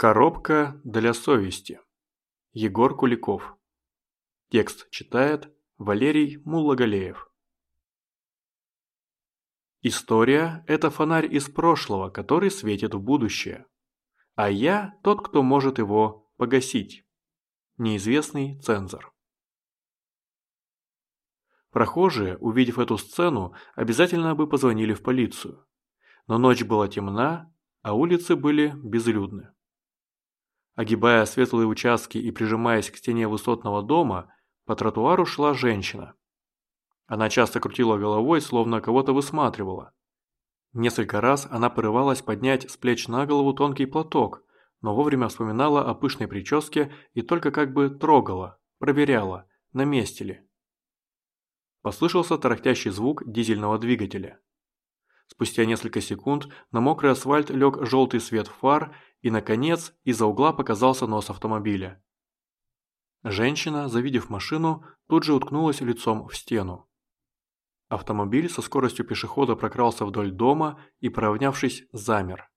Коробка для совести. Егор Куликов. Текст читает Валерий Муллагалеев. История – это фонарь из прошлого, который светит в будущее. А я – тот, кто может его погасить. Неизвестный цензор. Прохожие, увидев эту сцену, обязательно бы позвонили в полицию. Но ночь была темна, а улицы были безлюдны. Огибая светлые участки и прижимаясь к стене высотного дома, по тротуару шла женщина. Она часто крутила головой, словно кого-то высматривала. Несколько раз она порывалась поднять с плеч на голову тонкий платок, но вовремя вспоминала о пышной прическе и только как бы трогала, проверяла, на месте ли. Послышался тарахтящий звук дизельного двигателя. Спустя несколько секунд на мокрый асфальт лег желтый свет фар, и, наконец, из-за угла показался нос автомобиля. Женщина, завидев машину, тут же уткнулась лицом в стену. Автомобиль со скоростью пешехода прокрался вдоль дома и, поравнявшись, замер.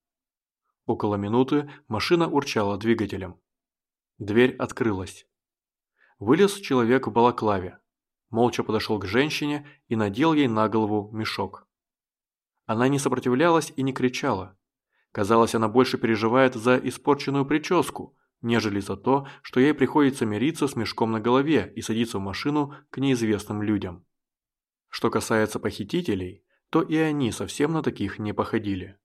Около минуты машина урчала двигателем. Дверь открылась. Вылез человек в балаклаве. Молча подошел к женщине и надел ей на голову мешок. Она не сопротивлялась и не кричала. Казалось, она больше переживает за испорченную прическу, нежели за то, что ей приходится мириться с мешком на голове и садиться в машину к неизвестным людям. Что касается похитителей, то и они совсем на таких не походили.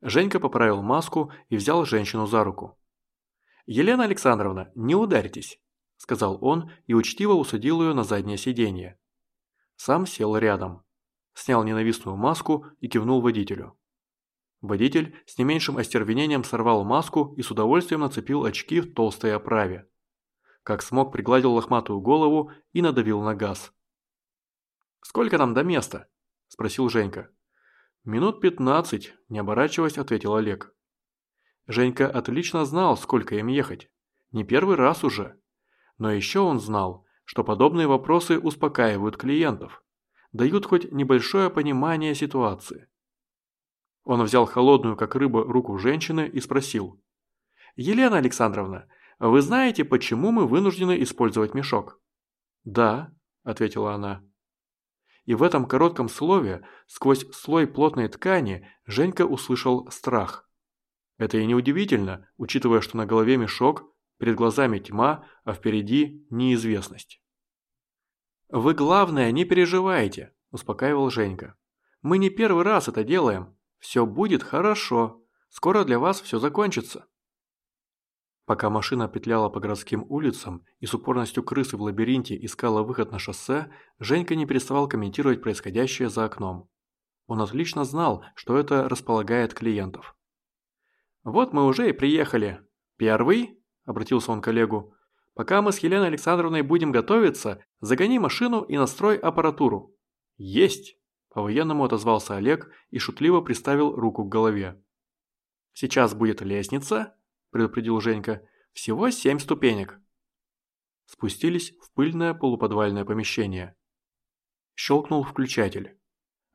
Женька поправил маску и взял женщину за руку. «Елена Александровна, не ударьтесь», – сказал он и учтиво усадил ее на заднее сиденье. Сам сел рядом снял ненавистную маску и кивнул водителю. Водитель с не меньшим остервенением сорвал маску и с удовольствием нацепил очки в толстой оправе. Как смог пригладил лохматую голову и надавил на газ. «Сколько нам до места?» – спросил Женька. «Минут пятнадцать», – не оборачиваясь, ответил Олег. Женька отлично знал, сколько им ехать. Не первый раз уже. Но еще он знал, что подобные вопросы успокаивают клиентов дают хоть небольшое понимание ситуации. Он взял холодную, как рыба, руку женщины и спросил. «Елена Александровна, вы знаете, почему мы вынуждены использовать мешок?» «Да», – ответила она. И в этом коротком слове, сквозь слой плотной ткани, Женька услышал страх. Это и неудивительно, учитывая, что на голове мешок, перед глазами тьма, а впереди неизвестность. «Вы, главное, не переживайте», – успокаивал Женька. «Мы не первый раз это делаем. Все будет хорошо. Скоро для вас все закончится». Пока машина петляла по городским улицам и с упорностью крысы в лабиринте искала выход на шоссе, Женька не переставал комментировать происходящее за окном. Он отлично знал, что это располагает клиентов. «Вот мы уже и приехали. Первый?» – обратился он к коллегу. Пока мы с Еленой Александровной будем готовиться, загони машину и настрой аппаратуру». «Есть!» – по-военному отозвался Олег и шутливо приставил руку к голове. «Сейчас будет лестница», – предупредил Женька. «Всего семь ступенек». Спустились в пыльное полуподвальное помещение. Щелкнул включатель.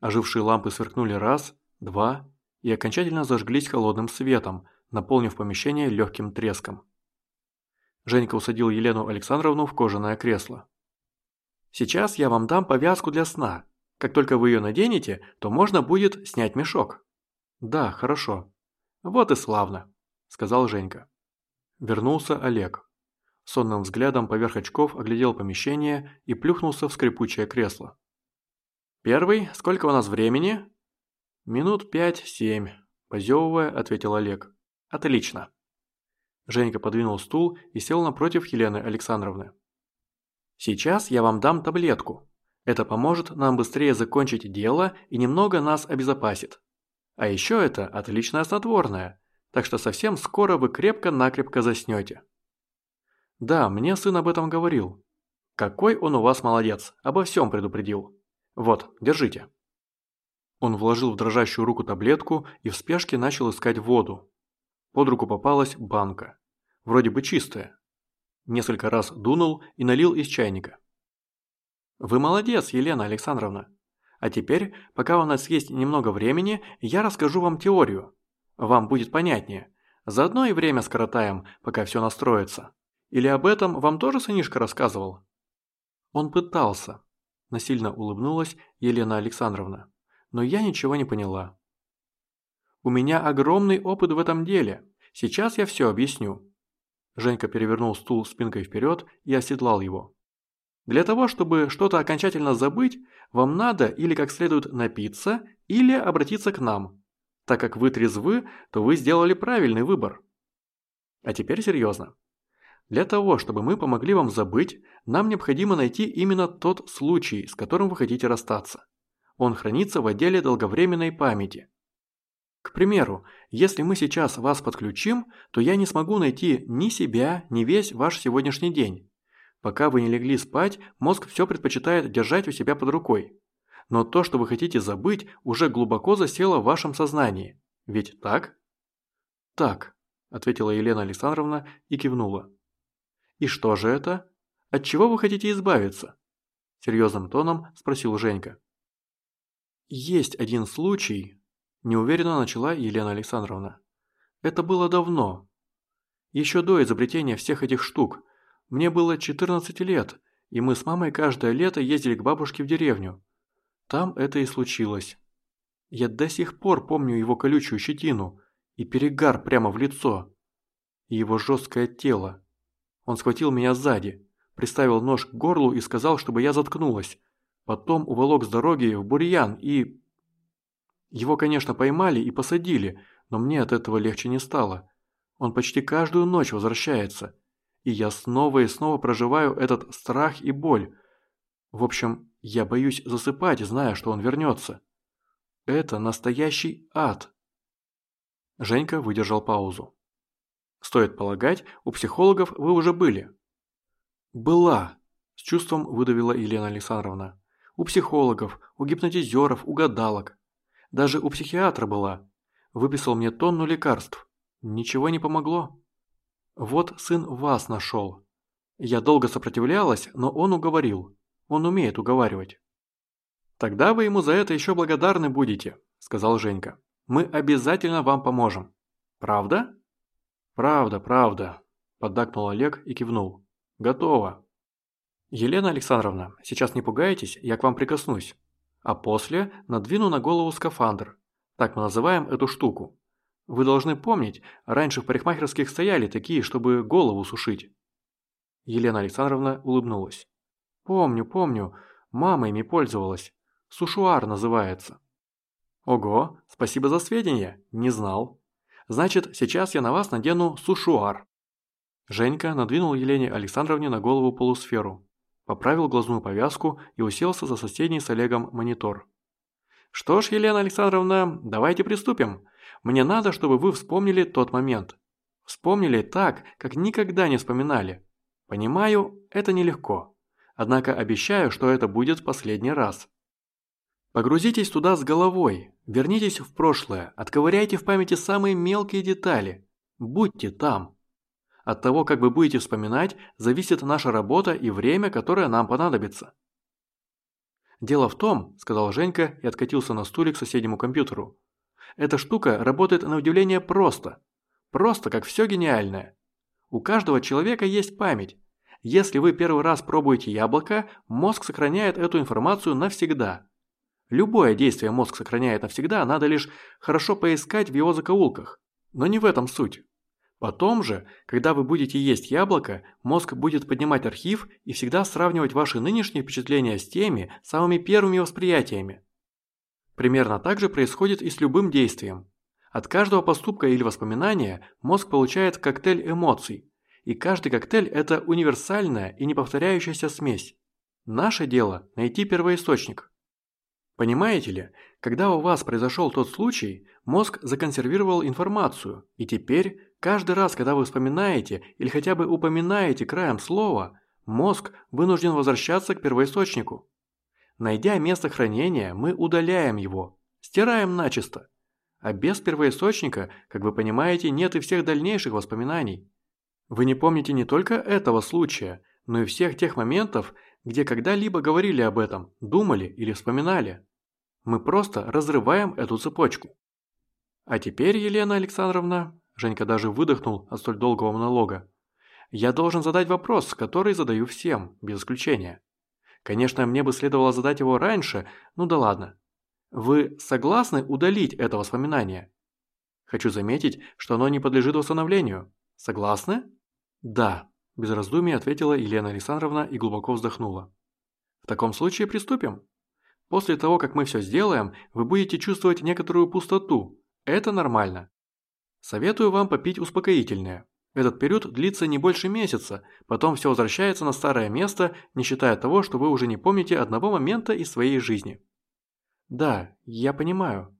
Ожившие лампы сверкнули раз, два и окончательно зажглись холодным светом, наполнив помещение легким треском. Женька усадил Елену Александровну в кожаное кресло. «Сейчас я вам дам повязку для сна. Как только вы ее наденете, то можно будет снять мешок». «Да, хорошо». «Вот и славно», – сказал Женька. Вернулся Олег. Сонным взглядом поверх очков оглядел помещение и плюхнулся в скрипучее кресло. «Первый, сколько у нас времени?» «Минут пять-семь», – позевывая, ответил Олег. «Отлично». Женька подвинул стул и сел напротив Елены Александровны. «Сейчас я вам дам таблетку. Это поможет нам быстрее закончить дело и немного нас обезопасит. А еще это отличное снотворное, так что совсем скоро вы крепко-накрепко заснете». «Да, мне сын об этом говорил. Какой он у вас молодец, обо всем предупредил. Вот, держите». Он вложил в дрожащую руку таблетку и в спешке начал искать воду. Под руку попалась банка. Вроде бы чистая. Несколько раз дунул и налил из чайника. «Вы молодец, Елена Александровна. А теперь, пока у нас есть немного времени, я расскажу вам теорию. Вам будет понятнее. Заодно и время скоротаем, пока все настроится. Или об этом вам тоже сынишка рассказывал?» Он пытался. Насильно улыбнулась Елена Александровна. Но я ничего не поняла. «У меня огромный опыт в этом деле. Сейчас я все объясню». Женька перевернул стул спинкой вперед и оседлал его. Для того, чтобы что-то окончательно забыть, вам надо или как следует напиться, или обратиться к нам. Так как вы трезвы, то вы сделали правильный выбор. А теперь серьезно. Для того, чтобы мы помогли вам забыть, нам необходимо найти именно тот случай, с которым вы хотите расстаться. Он хранится в отделе долговременной памяти. К примеру, если мы сейчас вас подключим, то я не смогу найти ни себя, ни весь ваш сегодняшний день. Пока вы не легли спать, мозг все предпочитает держать у себя под рукой. Но то, что вы хотите забыть, уже глубоко засело в вашем сознании. Ведь так? Так, ответила Елена Александровна и кивнула. И что же это? От чего вы хотите избавиться? Серьезным тоном спросил Женька. Есть один случай, неуверенно начала Елена Александровна. Это было давно. Еще до изобретения всех этих штук, мне было 14 лет, и мы с мамой каждое лето ездили к бабушке в деревню. Там это и случилось. Я до сих пор помню его колючую щетину и перегар прямо в лицо. И его жесткое тело. Он схватил меня сзади, приставил нож к горлу и сказал, чтобы я заткнулась. Потом уволок с дороги в бурьян и... Его, конечно, поймали и посадили, но мне от этого легче не стало. Он почти каждую ночь возвращается и я снова и снова проживаю этот страх и боль. В общем, я боюсь засыпать, зная, что он вернется. Это настоящий ад. Женька выдержал паузу. Стоит полагать, у психологов вы уже были. Была, с чувством выдавила Елена Александровна. У психологов, у гипнотизеров, у гадалок. Даже у психиатра была. Выписал мне тонну лекарств. Ничего не помогло. Вот сын вас нашел. Я долго сопротивлялась, но он уговорил. Он умеет уговаривать. Тогда вы ему за это еще благодарны будете, сказал Женька. Мы обязательно вам поможем. Правда? Правда, правда, поддакнул Олег и кивнул. Готово. Елена Александровна, сейчас не пугайтесь, я к вам прикоснусь. А после надвину на голову скафандр. Так мы называем эту штуку. Вы должны помнить, раньше в парикмахерских стояли такие, чтобы голову сушить». Елена Александровна улыбнулась. «Помню, помню. Мама ими пользовалась. Сушуар называется». «Ого, спасибо за сведения. Не знал. Значит, сейчас я на вас надену сушуар». Женька надвинул Елене Александровне на голову полусферу, поправил глазную повязку и уселся за соседний с Олегом монитор. «Что ж, Елена Александровна, давайте приступим. Мне надо, чтобы вы вспомнили тот момент. Вспомнили так, как никогда не вспоминали. Понимаю, это нелегко. Однако обещаю, что это будет в последний раз. Погрузитесь туда с головой, вернитесь в прошлое, отковыряйте в памяти самые мелкие детали. Будьте там. От того, как вы будете вспоминать, зависит наша работа и время, которое нам понадобится. «Дело в том», – сказал Женька и откатился на стуле к соседнему компьютеру, эта штука работает на удивление просто. Просто, как все гениальное. У каждого человека есть память. Если вы первый раз пробуете яблоко, мозг сохраняет эту информацию навсегда. Любое действие мозг сохраняет навсегда, надо лишь хорошо поискать в его закоулках. Но не в этом суть. Потом же, когда вы будете есть яблоко, мозг будет поднимать архив и всегда сравнивать ваши нынешние впечатления с теми самыми первыми восприятиями. Примерно так же происходит и с любым действием. От каждого поступка или воспоминания мозг получает коктейль эмоций, и каждый коктейль – это универсальная и неповторяющаяся смесь. Наше дело – найти первоисточник. Понимаете ли, когда у вас произошел тот случай, мозг законсервировал информацию, и теперь, каждый раз, когда вы вспоминаете или хотя бы упоминаете краем слова, мозг вынужден возвращаться к первоисточнику. Найдя место хранения, мы удаляем его, стираем начисто. А без первоисточника, как вы понимаете, нет и всех дальнейших воспоминаний. Вы не помните не только этого случая, но и всех тех моментов, где когда-либо говорили об этом, думали или вспоминали. Мы просто разрываем эту цепочку. А теперь, Елена Александровна, Женька даже выдохнул от столь долгого монолога. «Я должен задать вопрос, который задаю всем, без исключения. Конечно, мне бы следовало задать его раньше, ну да ладно. Вы согласны удалить это воспоминание? Хочу заметить, что оно не подлежит восстановлению. Согласны? Да, без раздумий ответила Елена Александровна и глубоко вздохнула. В таком случае приступим. После того, как мы все сделаем, вы будете чувствовать некоторую пустоту. Это нормально. Советую вам попить успокоительное. Этот период длится не больше месяца, потом все возвращается на старое место, не считая того, что вы уже не помните одного момента из своей жизни. Да, я понимаю.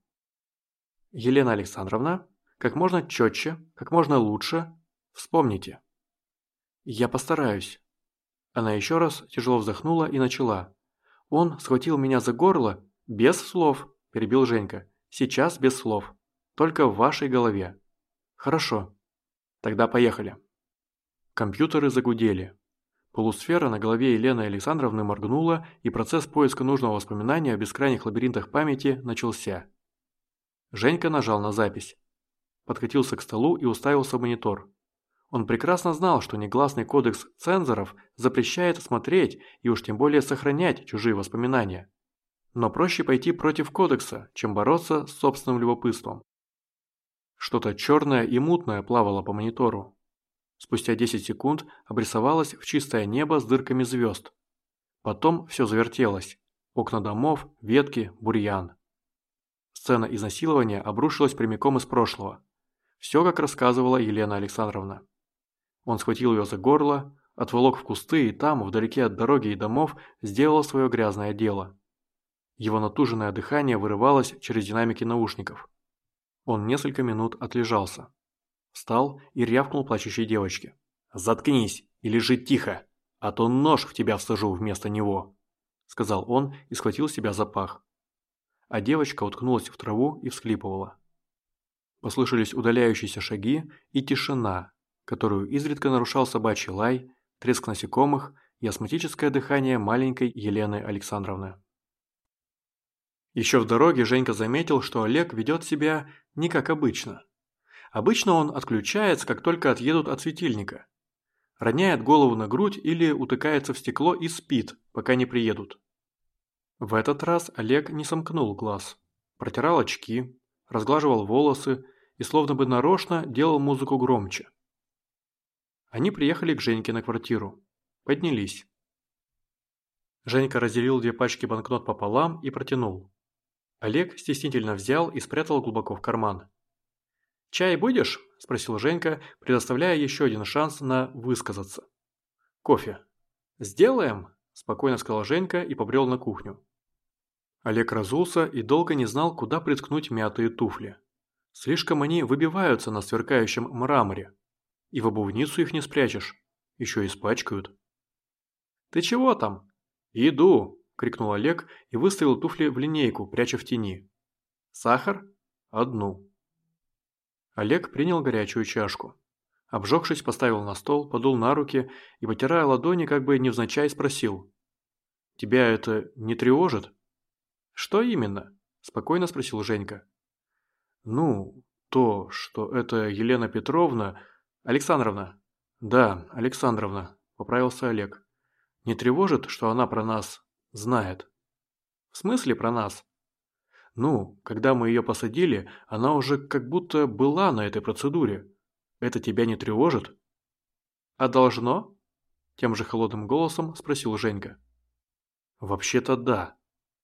Елена Александровна, как можно четче, как можно лучше, вспомните. Я постараюсь. Она еще раз тяжело вздохнула и начала. Он схватил меня за горло, без слов, перебил Женька. Сейчас без слов. Только в вашей голове. Хорошо. Тогда поехали. Компьютеры загудели. Полусфера на голове Елены Александровны моргнула, и процесс поиска нужного воспоминания о бескрайних лабиринтах памяти начался. Женька нажал на запись. Подкатился к столу и уставился в монитор. Он прекрасно знал, что негласный кодекс цензоров запрещает смотреть и уж тем более сохранять чужие воспоминания. Но проще пойти против кодекса, чем бороться с собственным любопытством. Что-то черное и мутное плавало по монитору. Спустя 10 секунд обрисовалось в чистое небо с дырками звезд. Потом все завертелось. Окна домов, ветки, бурьян. Сцена изнасилования обрушилась прямиком из прошлого. Все, как рассказывала Елена Александровна. Он схватил ее за горло, отволок в кусты и там, вдалеке от дороги и домов, сделал свое грязное дело. Его натуженное дыхание вырывалось через динамики наушников. Он несколько минут отлежался. Встал и рявкнул плачущей девочке. «Заткнись и лежи тихо, а то нож в тебя всажу вместо него», сказал он и схватил себя за пах. А девочка уткнулась в траву и всхлипывала. Послышались удаляющиеся шаги и тишина, которую изредка нарушал собачий лай, треск насекомых и астматическое дыхание маленькой Елены Александровны. Еще в дороге Женька заметил, что Олег ведет себя не как обычно. Обычно он отключается, как только отъедут от светильника. Роняет голову на грудь или утыкается в стекло и спит, пока не приедут. В этот раз Олег не сомкнул глаз. Протирал очки, разглаживал волосы и словно бы нарочно делал музыку громче. Они приехали к Женьке на квартиру. Поднялись. Женька разделил две пачки банкнот пополам и протянул. Олег стеснительно взял и спрятал глубоко в карман. «Чай будешь?» – спросил Женька, предоставляя еще один шанс на высказаться. «Кофе». «Сделаем?» – спокойно сказал Женька и побрел на кухню. Олег разулся и долго не знал, куда приткнуть мятые туфли. Слишком они выбиваются на сверкающем мраморе. И в обувницу их не спрячешь. Еще испачкают. «Ты чего там?» «Иду!» Крикнул Олег и выставил туфли в линейку, пряча в тени. «Сахар? Одну». Олег принял горячую чашку. Обжегшись, поставил на стол, подул на руки и, потирая ладони, как бы невзначай спросил. «Тебя это не тревожит?» «Что именно?» – спокойно спросил Женька. «Ну, то, что это Елена Петровна... Александровна». «Да, Александровна», – поправился Олег. «Не тревожит, что она про нас Знает. В смысле про нас? Ну, когда мы ее посадили, она уже как будто была на этой процедуре. Это тебя не тревожит? А должно? Тем же холодным голосом спросил Женька. Вообще-то да.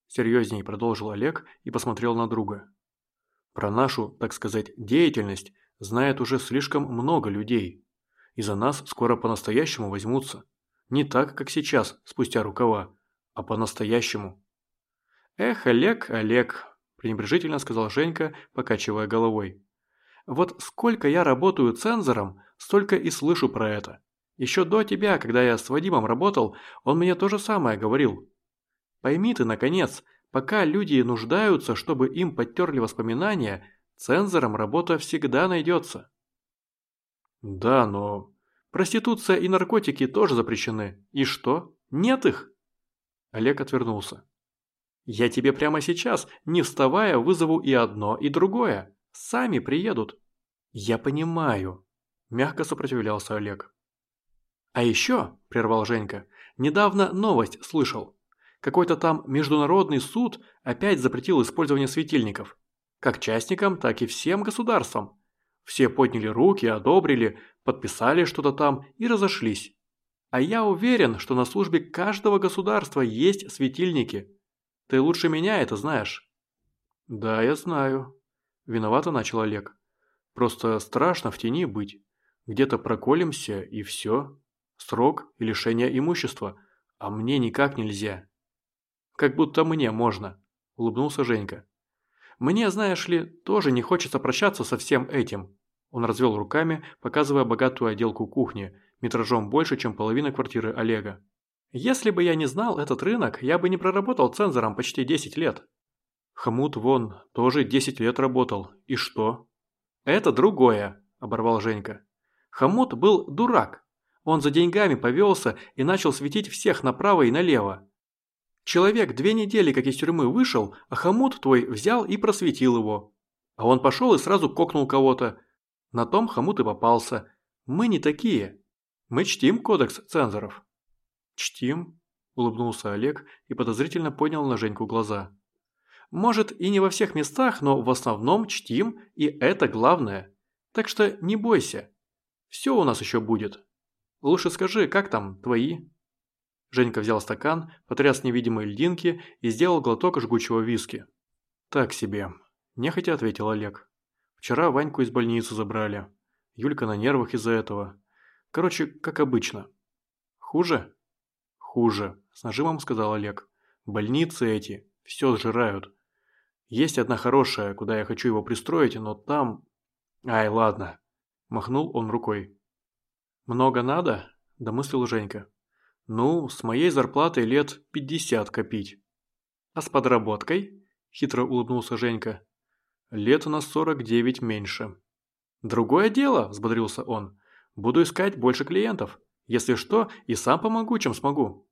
Серьезней продолжил Олег и посмотрел на друга. Про нашу, так сказать, деятельность знает уже слишком много людей. И за нас скоро по-настоящему возьмутся. Не так, как сейчас, спустя рукава, а по-настоящему. «Эх, Олег, Олег», – пренебрежительно сказал Женька, покачивая головой. «Вот сколько я работаю цензором, столько и слышу про это. Еще до тебя, когда я с Вадимом работал, он мне то же самое говорил. Пойми ты, наконец, пока люди нуждаются, чтобы им подтерли воспоминания, цензором работа всегда найдется». «Да, но...» «Проституция и наркотики тоже запрещены. И что? Нет их?» Олег отвернулся. «Я тебе прямо сейчас, не вставая, вызову и одно, и другое. Сами приедут. Я понимаю, мягко сопротивлялся Олег. А еще, прервал Женька, недавно новость слышал. Какой-то там международный суд опять запретил использование светильников. Как частникам, так и всем государствам. Все подняли руки, одобрили, подписали что-то там и разошлись. А я уверен, что на службе каждого государства есть светильники. Ты лучше меня это знаешь. Да, я знаю. Виновато начал Олег. Просто страшно в тени быть. Где-то проколемся и все. Срок и лишение имущества. А мне никак нельзя. Как будто мне можно, улыбнулся Женька. Мне, знаешь ли, тоже не хочется прощаться со всем этим. Он развел руками, показывая богатую отделку кухни, метражом больше, чем половина квартиры Олега. Если бы я не знал этот рынок, я бы не проработал цензором почти 10 лет. Хмут вон тоже 10 лет работал. И что? Это другое, оборвал Женька. Хомут был дурак. Он за деньгами повелся и начал светить всех направо и налево. Человек две недели как из тюрьмы вышел, а хомут твой взял и просветил его. А он пошел и сразу кокнул кого-то. На том хомут и попался. Мы не такие. Мы чтим кодекс цензоров. Чтим, улыбнулся Олег и подозрительно поднял на Женьку глаза. Может и не во всех местах, но в основном чтим, и это главное. Так что не бойся. Все у нас еще будет. Лучше скажи, как там твои? Женька взял стакан, потряс невидимые льдинки и сделал глоток жгучего виски. «Так себе», – нехотя ответил Олег. «Вчера Ваньку из больницы забрали. Юлька на нервах из-за этого. Короче, как обычно». «Хуже?» «Хуже», – с нажимом сказал Олег. «Больницы эти все сжирают. Есть одна хорошая, куда я хочу его пристроить, но там...» «Ай, ладно», – махнул он рукой. «Много надо?» – домыслил Женька. Ну, с моей зарплатой лет 50 копить. А с подработкой? Хитро улыбнулся Женька. Лет на 49 меньше. Другое дело, взбодрился он. Буду искать больше клиентов. Если что, и сам помогу, чем смогу.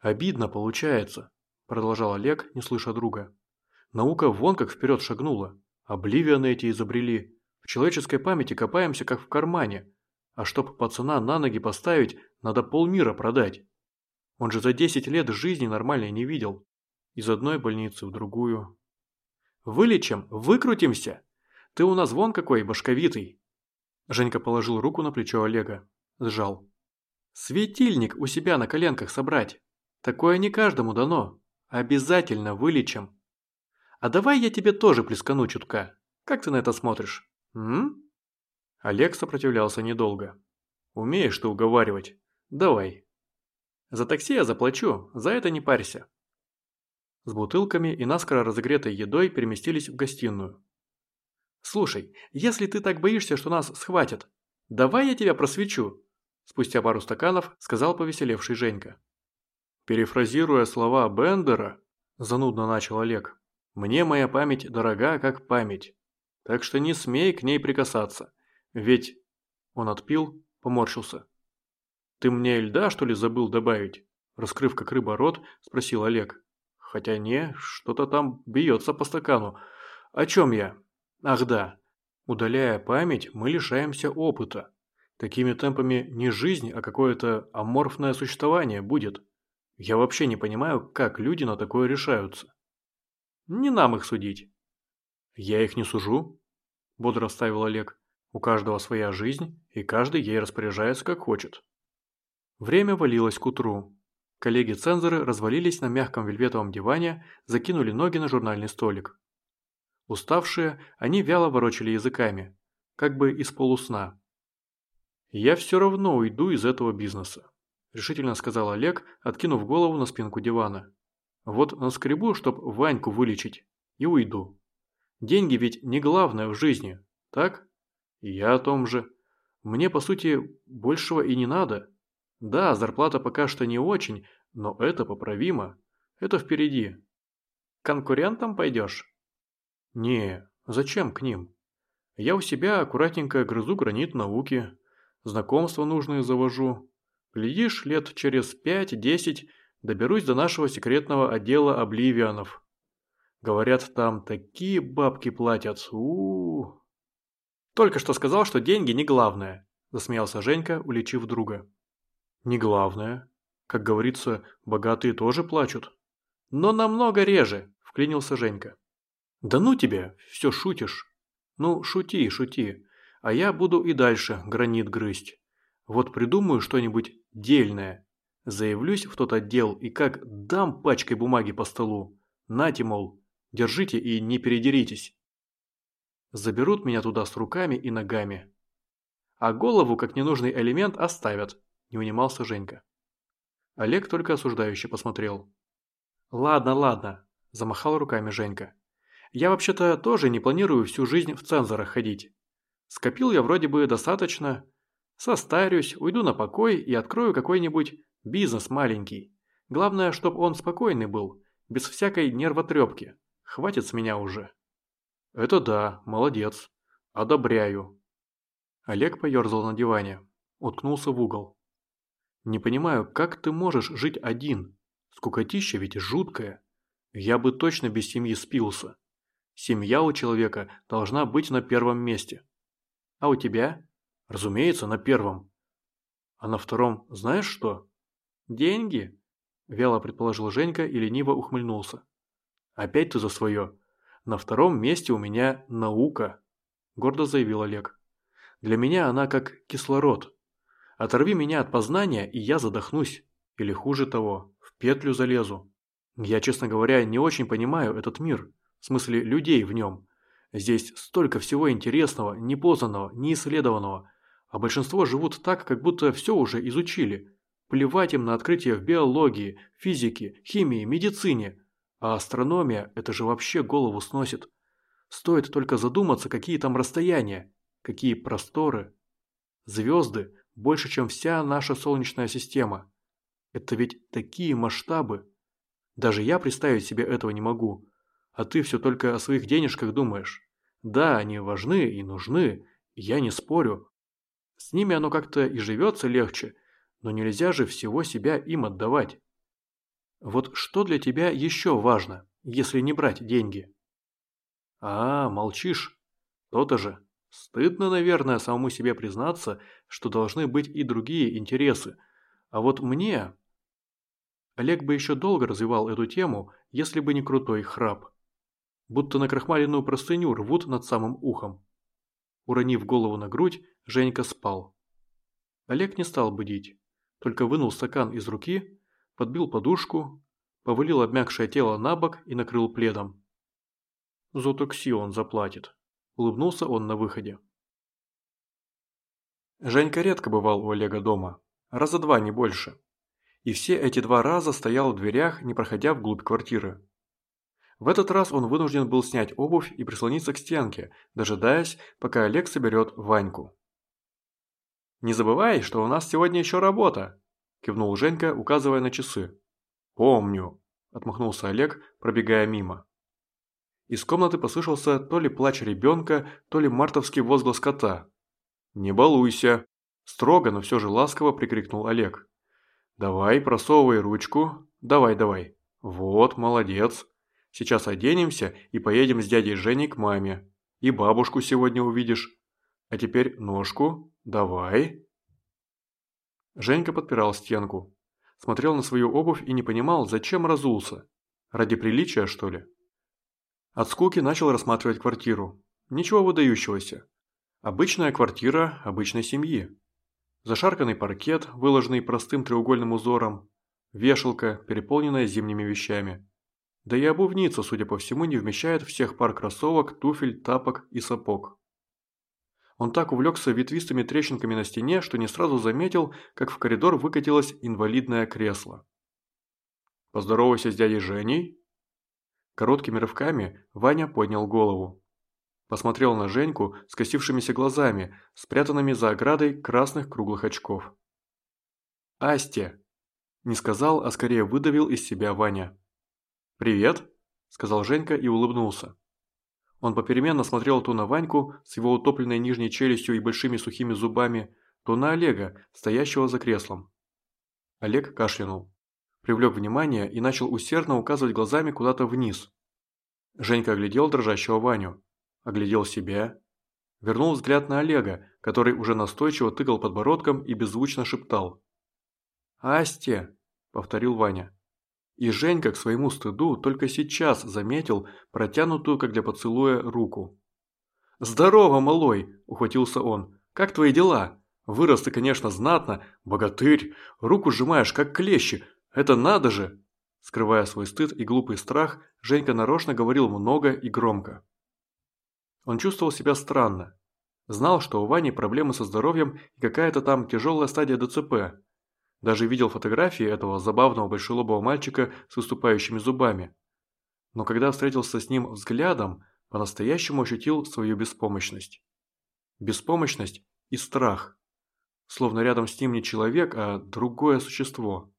Обидно получается, продолжал Олег, не слыша друга. Наука вон как вперед шагнула. Обливианы эти изобрели. В человеческой памяти копаемся как в кармане. А чтоб пацана на ноги поставить, надо полмира продать. Он же за 10 лет жизни нормальной не видел. Из одной больницы в другую. Вылечим, выкрутимся. Ты у нас вон какой башковитый. Женька положил руку на плечо Олега. Сжал. Светильник у себя на коленках собрать. Такое не каждому дано. Обязательно вылечим. А давай я тебе тоже плескану чутка. Как ты на это смотришь? М? Олег сопротивлялся недолго. «Умеешь ты уговаривать. Давай». «За такси я заплачу, за это не парься». С бутылками и наскоро разогретой едой переместились в гостиную. «Слушай, если ты так боишься, что нас схватят, давай я тебя просвечу», спустя пару стаканов сказал повеселевший Женька. Перефразируя слова Бендера, занудно начал Олег, «Мне моя память дорога, как память, так что не смей к ней прикасаться. Ведь...» Он отпил, поморщился. «Ты мне льда, что ли, забыл добавить?» Раскрыв как рыба рот, спросил Олег. «Хотя не, что-то там бьется по стакану. О чем я? Ах да. Удаляя память, мы лишаемся опыта. Такими темпами не жизнь, а какое-то аморфное существование будет. Я вообще не понимаю, как люди на такое решаются. Не нам их судить. Я их не сужу, бодро вставил Олег. У каждого своя жизнь, и каждый ей распоряжается как хочет. Время валилось к утру. Коллеги-цензоры развалились на мягком вельветовом диване, закинули ноги на журнальный столик. Уставшие, они вяло ворочали языками, как бы из полусна. «Я все равно уйду из этого бизнеса», – решительно сказал Олег, откинув голову на спинку дивана. «Вот наскребу, чтоб Ваньку вылечить, и уйду. Деньги ведь не главное в жизни, так?» я о том же. Мне, по сути, большего и не надо. Да, зарплата пока что не очень, но это поправимо. Это впереди. Конкурентам пойдешь? Не, зачем к ним? Я у себя аккуратненько грызу гранит науки, знакомства нужные завожу. Глядишь, лет через пять-десять доберусь до нашего секретного отдела обливианов. Говорят, там такие бабки платят. У, -у, -у. Только что сказал, что деньги не главное, засмеялся Женька, уличив друга. Не главное. Как говорится, богатые тоже плачут. Но намного реже, вклинился Женька. Да ну тебе, все шутишь. Ну, шути, шути. А я буду и дальше гранит грызть. Вот придумаю что-нибудь дельное. Заявлюсь в тот отдел и как дам пачкой бумаги по столу. Нате, мол, держите и не передеритесь. Заберут меня туда с руками и ногами. А голову, как ненужный элемент, оставят, не унимался Женька. Олег только осуждающе посмотрел. «Ладно, ладно», – замахал руками Женька. «Я вообще-то тоже не планирую всю жизнь в цензорах ходить. Скопил я вроде бы достаточно. Состарюсь, уйду на покой и открою какой-нибудь бизнес маленький. Главное, чтобы он спокойный был, без всякой нервотрепки. Хватит с меня уже». «Это да, молодец. Одобряю». Олег поерзал на диване, уткнулся в угол. Не понимаю, как ты можешь жить один? Скукотища ведь жуткая. Я бы точно без семьи спился. Семья у человека должна быть на первом месте. А у тебя? Разумеется, на первом. А на втором знаешь что? Деньги? Вяло предположил Женька и лениво ухмыльнулся. Опять ты за свое. На втором месте у меня наука, гордо заявил Олег. Для меня она как кислород. Оторви меня от познания, и я задохнусь. Или хуже того, в петлю залезу. Я, честно говоря, не очень понимаю этот мир. Смысле, людей в нем. Здесь столько всего интересного, непознанного, неисследованного. А большинство живут так, как будто все уже изучили. Плевать им на открытия в биологии, физике, химии, медицине. А астрономия – это же вообще голову сносит. Стоит только задуматься, какие там расстояния, какие просторы. Звезды больше, чем вся наша Солнечная система. Это ведь такие масштабы. Даже я представить себе этого не могу. А ты все только о своих денежках думаешь. Да, они важны и нужны, я не спорю. С ними оно как-то и живется легче, но нельзя же всего себя им отдавать. Вот что для тебя еще важно, если не брать деньги? А, молчишь. То-то же. Стыдно, наверное, самому себе признаться, что должны быть и другие интересы. А вот мне... Олег бы еще долго развивал эту тему, если бы не крутой храп. Будто на крахмаленную простыню рвут над самым ухом. Уронив голову на грудь, Женька спал. Олег не стал будить, только вынул стакан из руки, подбил подушку, повалил обмякшее тело на бок и накрыл пледом. За такси он заплатит. Улыбнулся он на выходе. Женька редко бывал у Олега дома. Раза два, не больше. И все эти два раза стоял в дверях, не проходя вглубь квартиры. В этот раз он вынужден был снять обувь и прислониться к стенке, дожидаясь, пока Олег соберет Ваньку. «Не забывай, что у нас сегодня еще работа», – кивнул Женька, указывая на часы. «Помню», – отмахнулся Олег, пробегая мимо. Из комнаты послышался то ли плач ребенка, то ли мартовский возглас кота. «Не балуйся!» – строго, но все же ласково прикрикнул Олег. «Давай, просовывай ручку. Давай, давай. Вот, молодец. Сейчас оденемся и поедем с дядей Женей к маме. И бабушку сегодня увидишь. А теперь ножку. Давай». Женька подпирал стенку. Смотрел на свою обувь и не понимал, зачем разулся. Ради приличия, что ли? От скуки начал рассматривать квартиру. Ничего выдающегося. Обычная квартира обычной семьи. Зашарканный паркет, выложенный простым треугольным узором. Вешалка, переполненная зимними вещами. Да и обувница, судя по всему, не вмещает всех пар кроссовок, туфель, тапок и сапог. Он так увлекся ветвистыми трещинками на стене, что не сразу заметил, как в коридор выкатилось инвалидное кресло. «Поздоровайся с дядей Женей», Короткими рывками Ваня поднял голову. Посмотрел на Женьку с косившимися глазами, спрятанными за оградой красных круглых очков. «Асте!» – не сказал, а скорее выдавил из себя Ваня. «Привет!» – сказал Женька и улыбнулся. Он попеременно смотрел то на Ваньку с его утопленной нижней челюстью и большими сухими зубами, то на Олега, стоящего за креслом. Олег кашлянул привлек внимание и начал усердно указывать глазами куда-то вниз. Женька оглядел дрожащего Ваню, оглядел себя. Вернул взгляд на Олега, который уже настойчиво тыкал подбородком и беззвучно шептал. «Асте!» – повторил Ваня. И Женька к своему стыду только сейчас заметил протянутую, как для поцелуя, руку. «Здорово, малой!» – ухватился он. «Как твои дела? Вырос ты, конечно, знатно, богатырь, руку сжимаешь, как клещи. Это надо же!» Скрывая свой стыд и глупый страх, Женька нарочно говорил много и громко. Он чувствовал себя странно. Знал, что у Вани проблемы со здоровьем и какая-то там тяжелая стадия ДЦП. Даже видел фотографии этого забавного большелобого мальчика с выступающими зубами. Но когда встретился с ним взглядом, по-настоящему ощутил свою беспомощность. Беспомощность и страх. Словно рядом с ним не человек, а другое существо.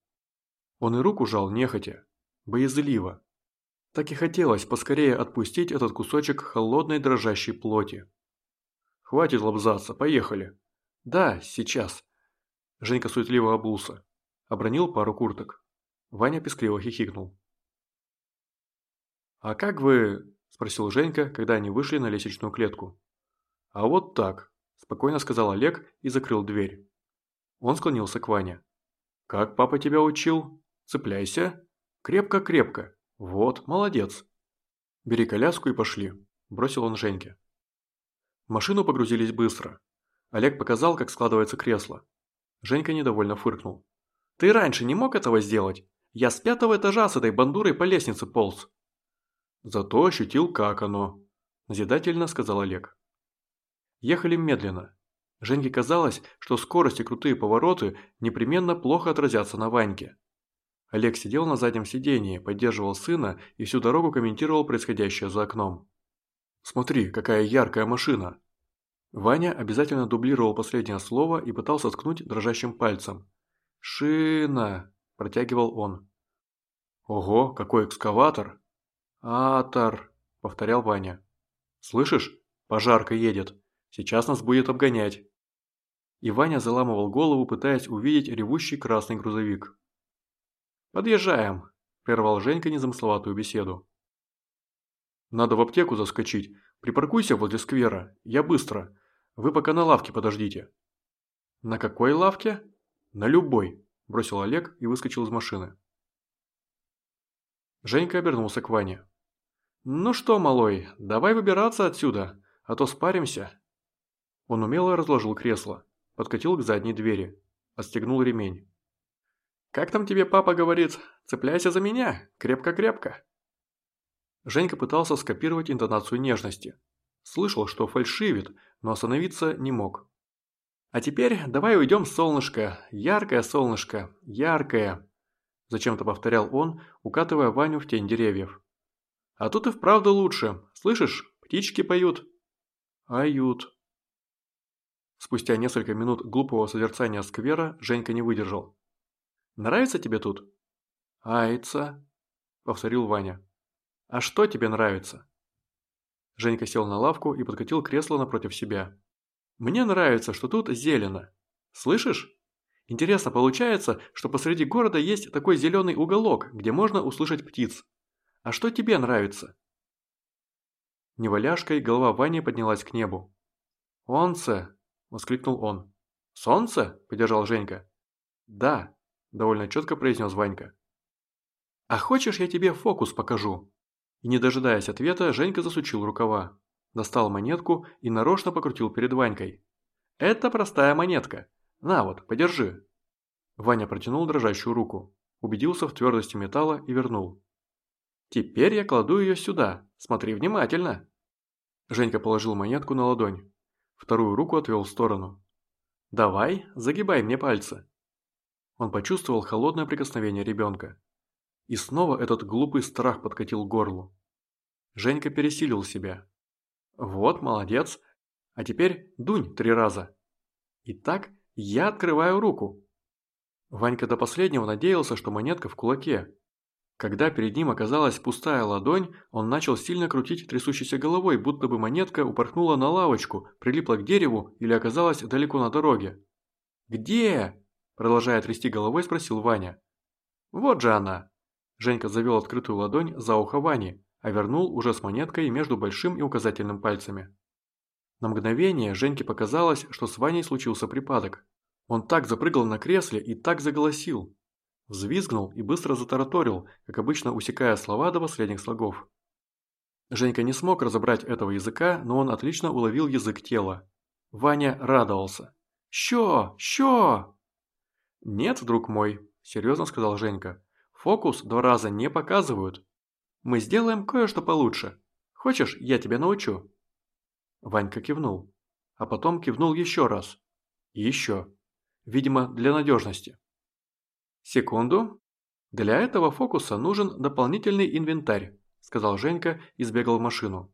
Он и руку жал нехотя, боязливо. Так и хотелось поскорее отпустить этот кусочек холодной дрожащей плоти. «Хватит лобзаться, поехали!» «Да, сейчас!» Женька суетливо обулся. Обронил пару курток. Ваня пескливо хихикнул. «А как вы...» – спросил Женька, когда они вышли на лестничную клетку. «А вот так», – спокойно сказал Олег и закрыл дверь. Он склонился к Ване. «Как папа тебя учил? Цепляйся. Крепко-крепко. Вот, молодец. Бери коляску и пошли», – бросил он Женьке. В машину погрузились быстро. Олег показал, как складывается кресло. Женька недовольно фыркнул. «Ты раньше не мог этого сделать? Я с пятого этажа с этой бандурой по лестнице полз». «Зато ощутил, как оно», – назидательно сказал Олег. Ехали медленно. Женьке казалось, что скорость и крутые повороты непременно плохо отразятся на Ваньке. Олег сидел на заднем сидении, поддерживал сына и всю дорогу комментировал происходящее за окном. «Смотри, какая яркая машина!» Ваня обязательно дублировал последнее слово и пытался ткнуть дрожащим пальцем. «Шина!» – протягивал он. «Ого, какой экскаватор!» «Атор!» – повторял Ваня. «Слышишь? Пожарка едет. Сейчас нас будет обгонять». И Ваня заламывал голову, пытаясь увидеть ревущий красный грузовик. «Подъезжаем!» – прервал Женька незамысловатую беседу. «Надо в аптеку заскочить. Припаркуйся возле сквера. Я быстро. Вы пока на лавке подождите». «На какой лавке?» «На любой», – бросил Олег и выскочил из машины. Женька обернулся к Ване. «Ну что, малой, давай выбираться отсюда, а то спаримся». Он умело разложил кресло, подкатил к задней двери, отстегнул ремень. «Как там тебе папа говорит? Цепляйся за меня, крепко-крепко». Женька пытался скопировать интонацию нежности. Слышал, что фальшивит, но остановиться не мог. «А теперь давай уйдем солнышко, яркое солнышко, яркое», зачем-то повторял он, укатывая Ваню в тень деревьев. «А тут и вправду лучше, слышишь, птички поют». «Ают». Спустя несколько минут глупого созерцания сквера Женька не выдержал. «Нравится тебе тут?» «Айца», – повторил Ваня. «А что тебе нравится?» Женька сел на лавку и подкатил кресло напротив себя. «Мне нравится, что тут зелено. Слышишь? Интересно получается, что посреди города есть такой зеленый уголок, где можно услышать птиц. А что тебе нравится?» Неваляшкой голова Вани поднялась к небу. «Солнце!» – воскликнул он. «Солнце?» – поддержал Женька. «Да», – довольно четко произнес Ванька. «А хочешь, я тебе фокус покажу?» И не дожидаясь ответа, Женька засучил рукава. Достал монетку и нарочно покрутил перед Ванькой. «Это простая монетка. На вот, подержи». Ваня протянул дрожащую руку, убедился в твердости металла и вернул. «Теперь я кладу ее сюда. Смотри внимательно». Женька положил монетку на ладонь. Вторую руку отвел в сторону. «Давай, загибай мне пальцы». Он почувствовал холодное прикосновение ребенка. И снова этот глупый страх подкатил горлу. Женька пересилил себя. «Вот, молодец. А теперь дунь три раза». «Итак, я открываю руку». Ванька до последнего надеялся, что монетка в кулаке. Когда перед ним оказалась пустая ладонь, он начал сильно крутить трясущейся головой, будто бы монетка упорхнула на лавочку, прилипла к дереву или оказалась далеко на дороге. «Где?» – продолжая трясти головой, спросил Ваня. «Вот же она!» Женька завел открытую ладонь за ухо Вани, а вернул уже с монеткой между большим и указательным пальцами. На мгновение Женьке показалось, что с Ваней случился припадок. Он так запрыгал на кресле и так заголосил. Взвизгнул и быстро затараторил, как обычно усекая слова до последних слогов. Женька не смог разобрать этого языка, но он отлично уловил язык тела. Ваня радовался. «Що? Що?» «Нет, друг мой», – серьезно сказал Женька. «Фокус два раза не показывают. Мы сделаем кое-что получше. Хочешь, я тебя научу?» Ванька кивнул. А потом кивнул еще раз. Еще. Видимо, для надежности. «Секунду. Для этого фокуса нужен дополнительный инвентарь», сказал Женька и сбегал в машину.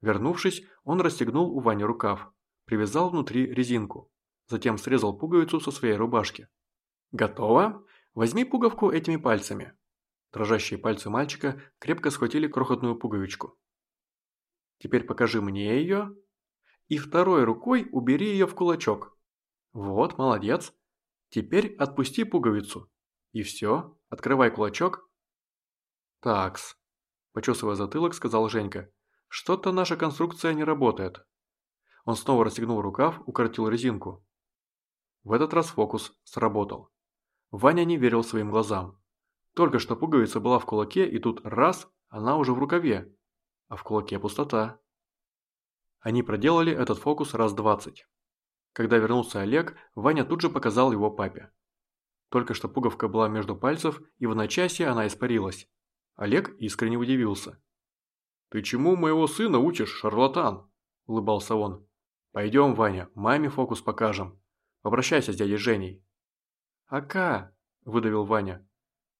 Вернувшись, он расстегнул у Вани рукав, привязал внутри резинку, затем срезал пуговицу со своей рубашки. «Готово? Возьми пуговку этими пальцами». Дрожащие пальцы мальчика крепко схватили крохотную пуговичку. «Теперь покажи мне ее. И второй рукой убери ее в кулачок. Вот, молодец. Теперь отпусти пуговицу. И все, открывай кулачок». «Такс», – почесывая затылок, сказал Женька. «Что-то наша конструкция не работает». Он снова расстегнул рукав, укоротил резинку. В этот раз фокус сработал. Ваня не верил своим глазам. Только что пуговица была в кулаке, и тут раз, она уже в рукаве, а в кулаке пустота. Они проделали этот фокус раз двадцать. Когда вернулся Олег, Ваня тут же показал его папе. Только что пуговка была между пальцев, и в одночасье она испарилась. Олег искренне удивился. «Ты чему моего сына учишь, шарлатан?» – улыбался он. «Пойдем, Ваня, маме фокус покажем. Попрощайся с дядей Женей». «Ака!» – выдавил Ваня.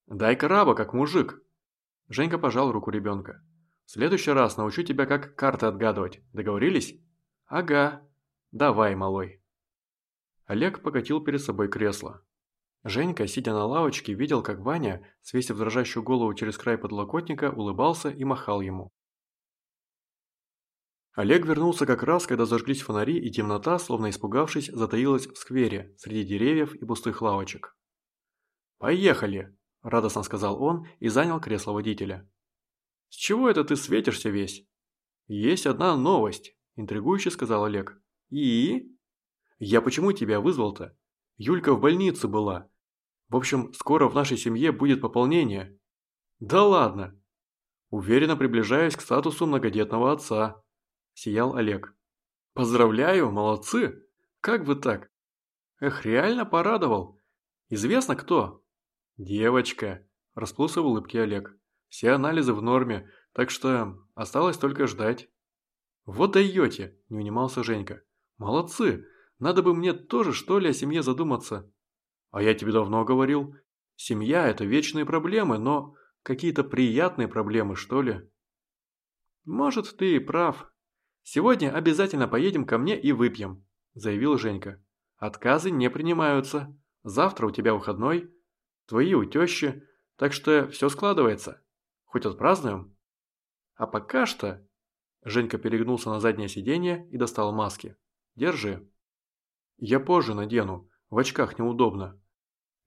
«Дай краба, как мужик!» Женька пожал руку ребенка. «В следующий раз научу тебя, как карты отгадывать. Договорились?» «Ага. Давай, малой». Олег покатил перед собой кресло. Женька, сидя на лавочке, видел, как Ваня, свесив дрожащую голову через край подлокотника, улыбался и махал ему. Олег вернулся как раз, когда зажглись фонари, и темнота, словно испугавшись, затаилась в сквере, среди деревьев и пустых лавочек. «Поехали!» – радостно сказал он и занял кресло водителя. «С чего это ты светишься весь?» «Есть одна новость», – интригующе сказал Олег. «И?» «Я почему тебя вызвал-то? Юлька в больнице была. В общем, скоро в нашей семье будет пополнение». «Да ладно!» «Уверенно приближаюсь к статусу многодетного отца», сиял Олег. «Поздравляю, молодцы! Как вы так?» «Эх, реально порадовал! Известно кто?» «Девочка!» – расплылся в улыбке Олег. «Все анализы в норме, так что осталось только ждать». «Вот даете!» – не унимался Женька. «Молодцы! Надо бы мне тоже, что ли, о семье задуматься». «А я тебе давно говорил. Семья – это вечные проблемы, но какие-то приятные проблемы, что ли?» «Может, ты и прав», «Сегодня обязательно поедем ко мне и выпьем», – заявил Женька. «Отказы не принимаются. Завтра у тебя выходной, твои у тещи, так что все складывается. Хоть отпразднуем?» «А пока что...» Женька перегнулся на заднее сиденье и достал маски. «Держи». «Я позже надену, в очках неудобно.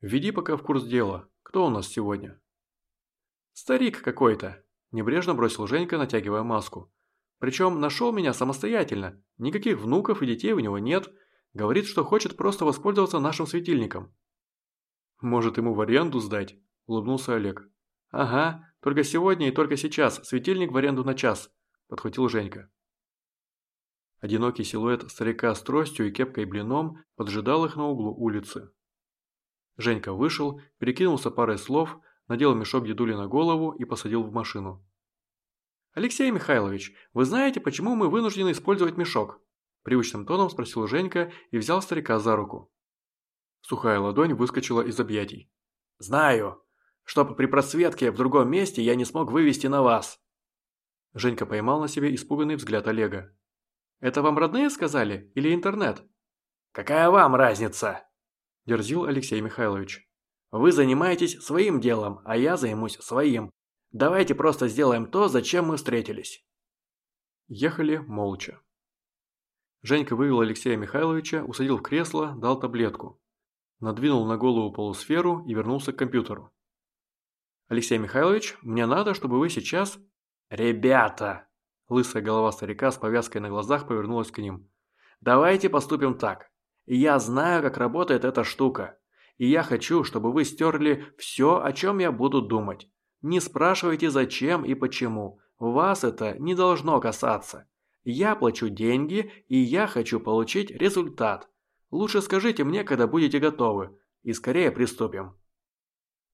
Введи пока в курс дела. Кто у нас сегодня?» «Старик какой-то», – небрежно бросил Женька, натягивая маску. Причем нашел меня самостоятельно. Никаких внуков и детей у него нет. Говорит, что хочет просто воспользоваться нашим светильником. Может ему в аренду сдать? Улыбнулся Олег. Ага, только сегодня и только сейчас. Светильник в аренду на час. Подхватил Женька. Одинокий силуэт старика с тростью и кепкой блином поджидал их на углу улицы. Женька вышел, перекинулся парой слов, надел мешок дедули на голову и посадил в машину. «Алексей Михайлович, вы знаете, почему мы вынуждены использовать мешок?» Привычным тоном спросил Женька и взял старика за руку. Сухая ладонь выскочила из объятий. «Знаю. Чтоб при просветке в другом месте я не смог вывести на вас». Женька поймал на себе испуганный взгляд Олега. «Это вам родные сказали или интернет?» «Какая вам разница?» – дерзил Алексей Михайлович. «Вы занимаетесь своим делом, а я займусь своим. Давайте просто сделаем то, зачем мы встретились». Ехали молча. Женька вывел Алексея Михайловича, усадил в кресло, дал таблетку. Надвинул на голову полусферу и вернулся к компьютеру. «Алексей Михайлович, мне надо, чтобы вы сейчас...» «Ребята!» Лысая голова старика с повязкой на глазах повернулась к ним. Давайте поступим так. Я знаю, как работает эта штука. И я хочу, чтобы вы стерли все, о чем я буду думать. Не спрашивайте зачем и почему. Вас это не должно касаться. Я плачу деньги, и я хочу получить результат. Лучше скажите мне, когда будете готовы, и скорее приступим».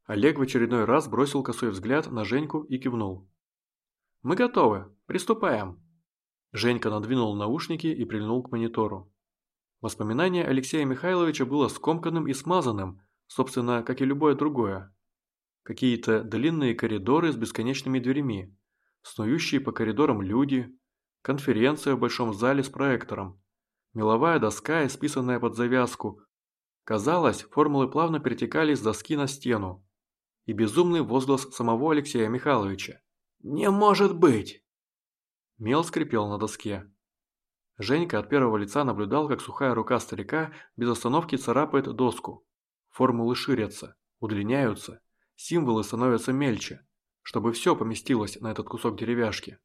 Олег в очередной раз бросил косой взгляд на Женьку и кивнул. «Мы готовы. Приступаем». Женька надвинул наушники и прильнул к монитору. Воспоминание Алексея Михайловича было скомканным и смазанным, собственно, как и любое другое. Какие-то длинные коридоры с бесконечными дверями, снующие по коридорам люди, конференция в большом зале с проектором, меловая доска, исписанная под завязку. Казалось, формулы плавно перетекали с доски на стену. И безумный возглас самого Алексея Михайловича. «Не может быть!» Мел скрипел на доске. Женька от первого лица наблюдал, как сухая рука старика без остановки царапает доску. Формулы ширятся, удлиняются, символы становятся мельче, чтобы все поместилось на этот кусок деревяшки.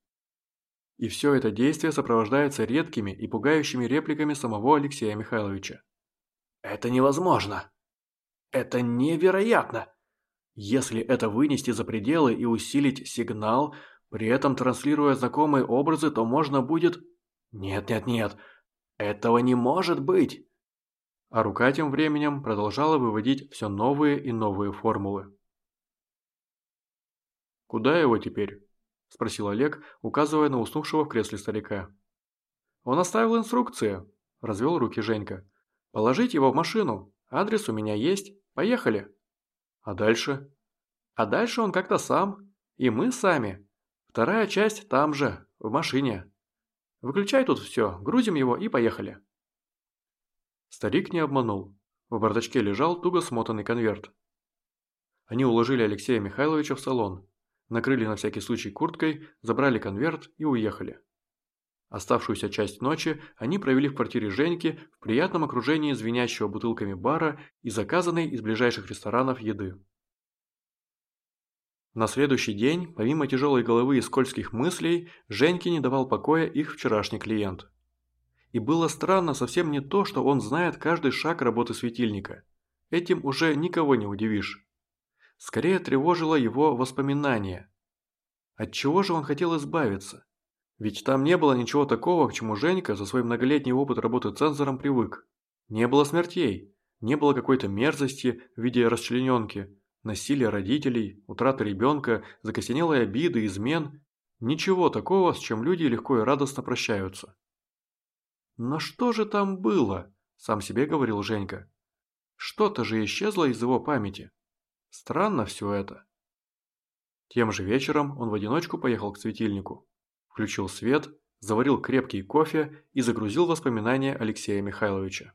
И все это действие сопровождается редкими и пугающими репликами самого Алексея Михайловича. «Это невозможно! Это невероятно! Если это вынести за пределы и усилить сигнал, при этом транслируя знакомые образы, то можно будет... Нет-нет-нет, этого не может быть!» А рука тем временем продолжала выводить все новые и новые формулы. «Куда его теперь?» – спросил Олег, указывая на уснувшего в кресле старика. «Он оставил инструкции», – развел руки Женька. «Положить его в машину. Адрес у меня есть. Поехали». «А дальше?» «А дальше он как-то сам. И мы сами. Вторая часть там же, в машине. Выключай тут все, грузим его и поехали». Старик не обманул. В бардачке лежал туго смотанный конверт. Они уложили Алексея Михайловича в салон накрыли на всякий случай курткой, забрали конверт и уехали. Оставшуюся часть ночи они провели в квартире Женьки в приятном окружении звенящего бутылками бара и заказанной из ближайших ресторанов еды. На следующий день, помимо тяжелой головы и скользких мыслей, Женьке не давал покоя их вчерашний клиент. И было странно совсем не то, что он знает каждый шаг работы светильника. Этим уже никого не удивишь скорее тревожило его воспоминание. От чего же он хотел избавиться? Ведь там не было ничего такого, к чему Женька за свой многолетний опыт работы цензором привык. Не было смертей, не было какой-то мерзости в виде расчлененки, насилия родителей, утраты ребенка, закостенелой обиды, измен. Ничего такого, с чем люди легко и радостно прощаются. «Но что же там было?» – сам себе говорил Женька. «Что-то же исчезло из его памяти». Странно все это. Тем же вечером он в одиночку поехал к светильнику. Включил свет, заварил крепкий кофе и загрузил воспоминания Алексея Михайловича.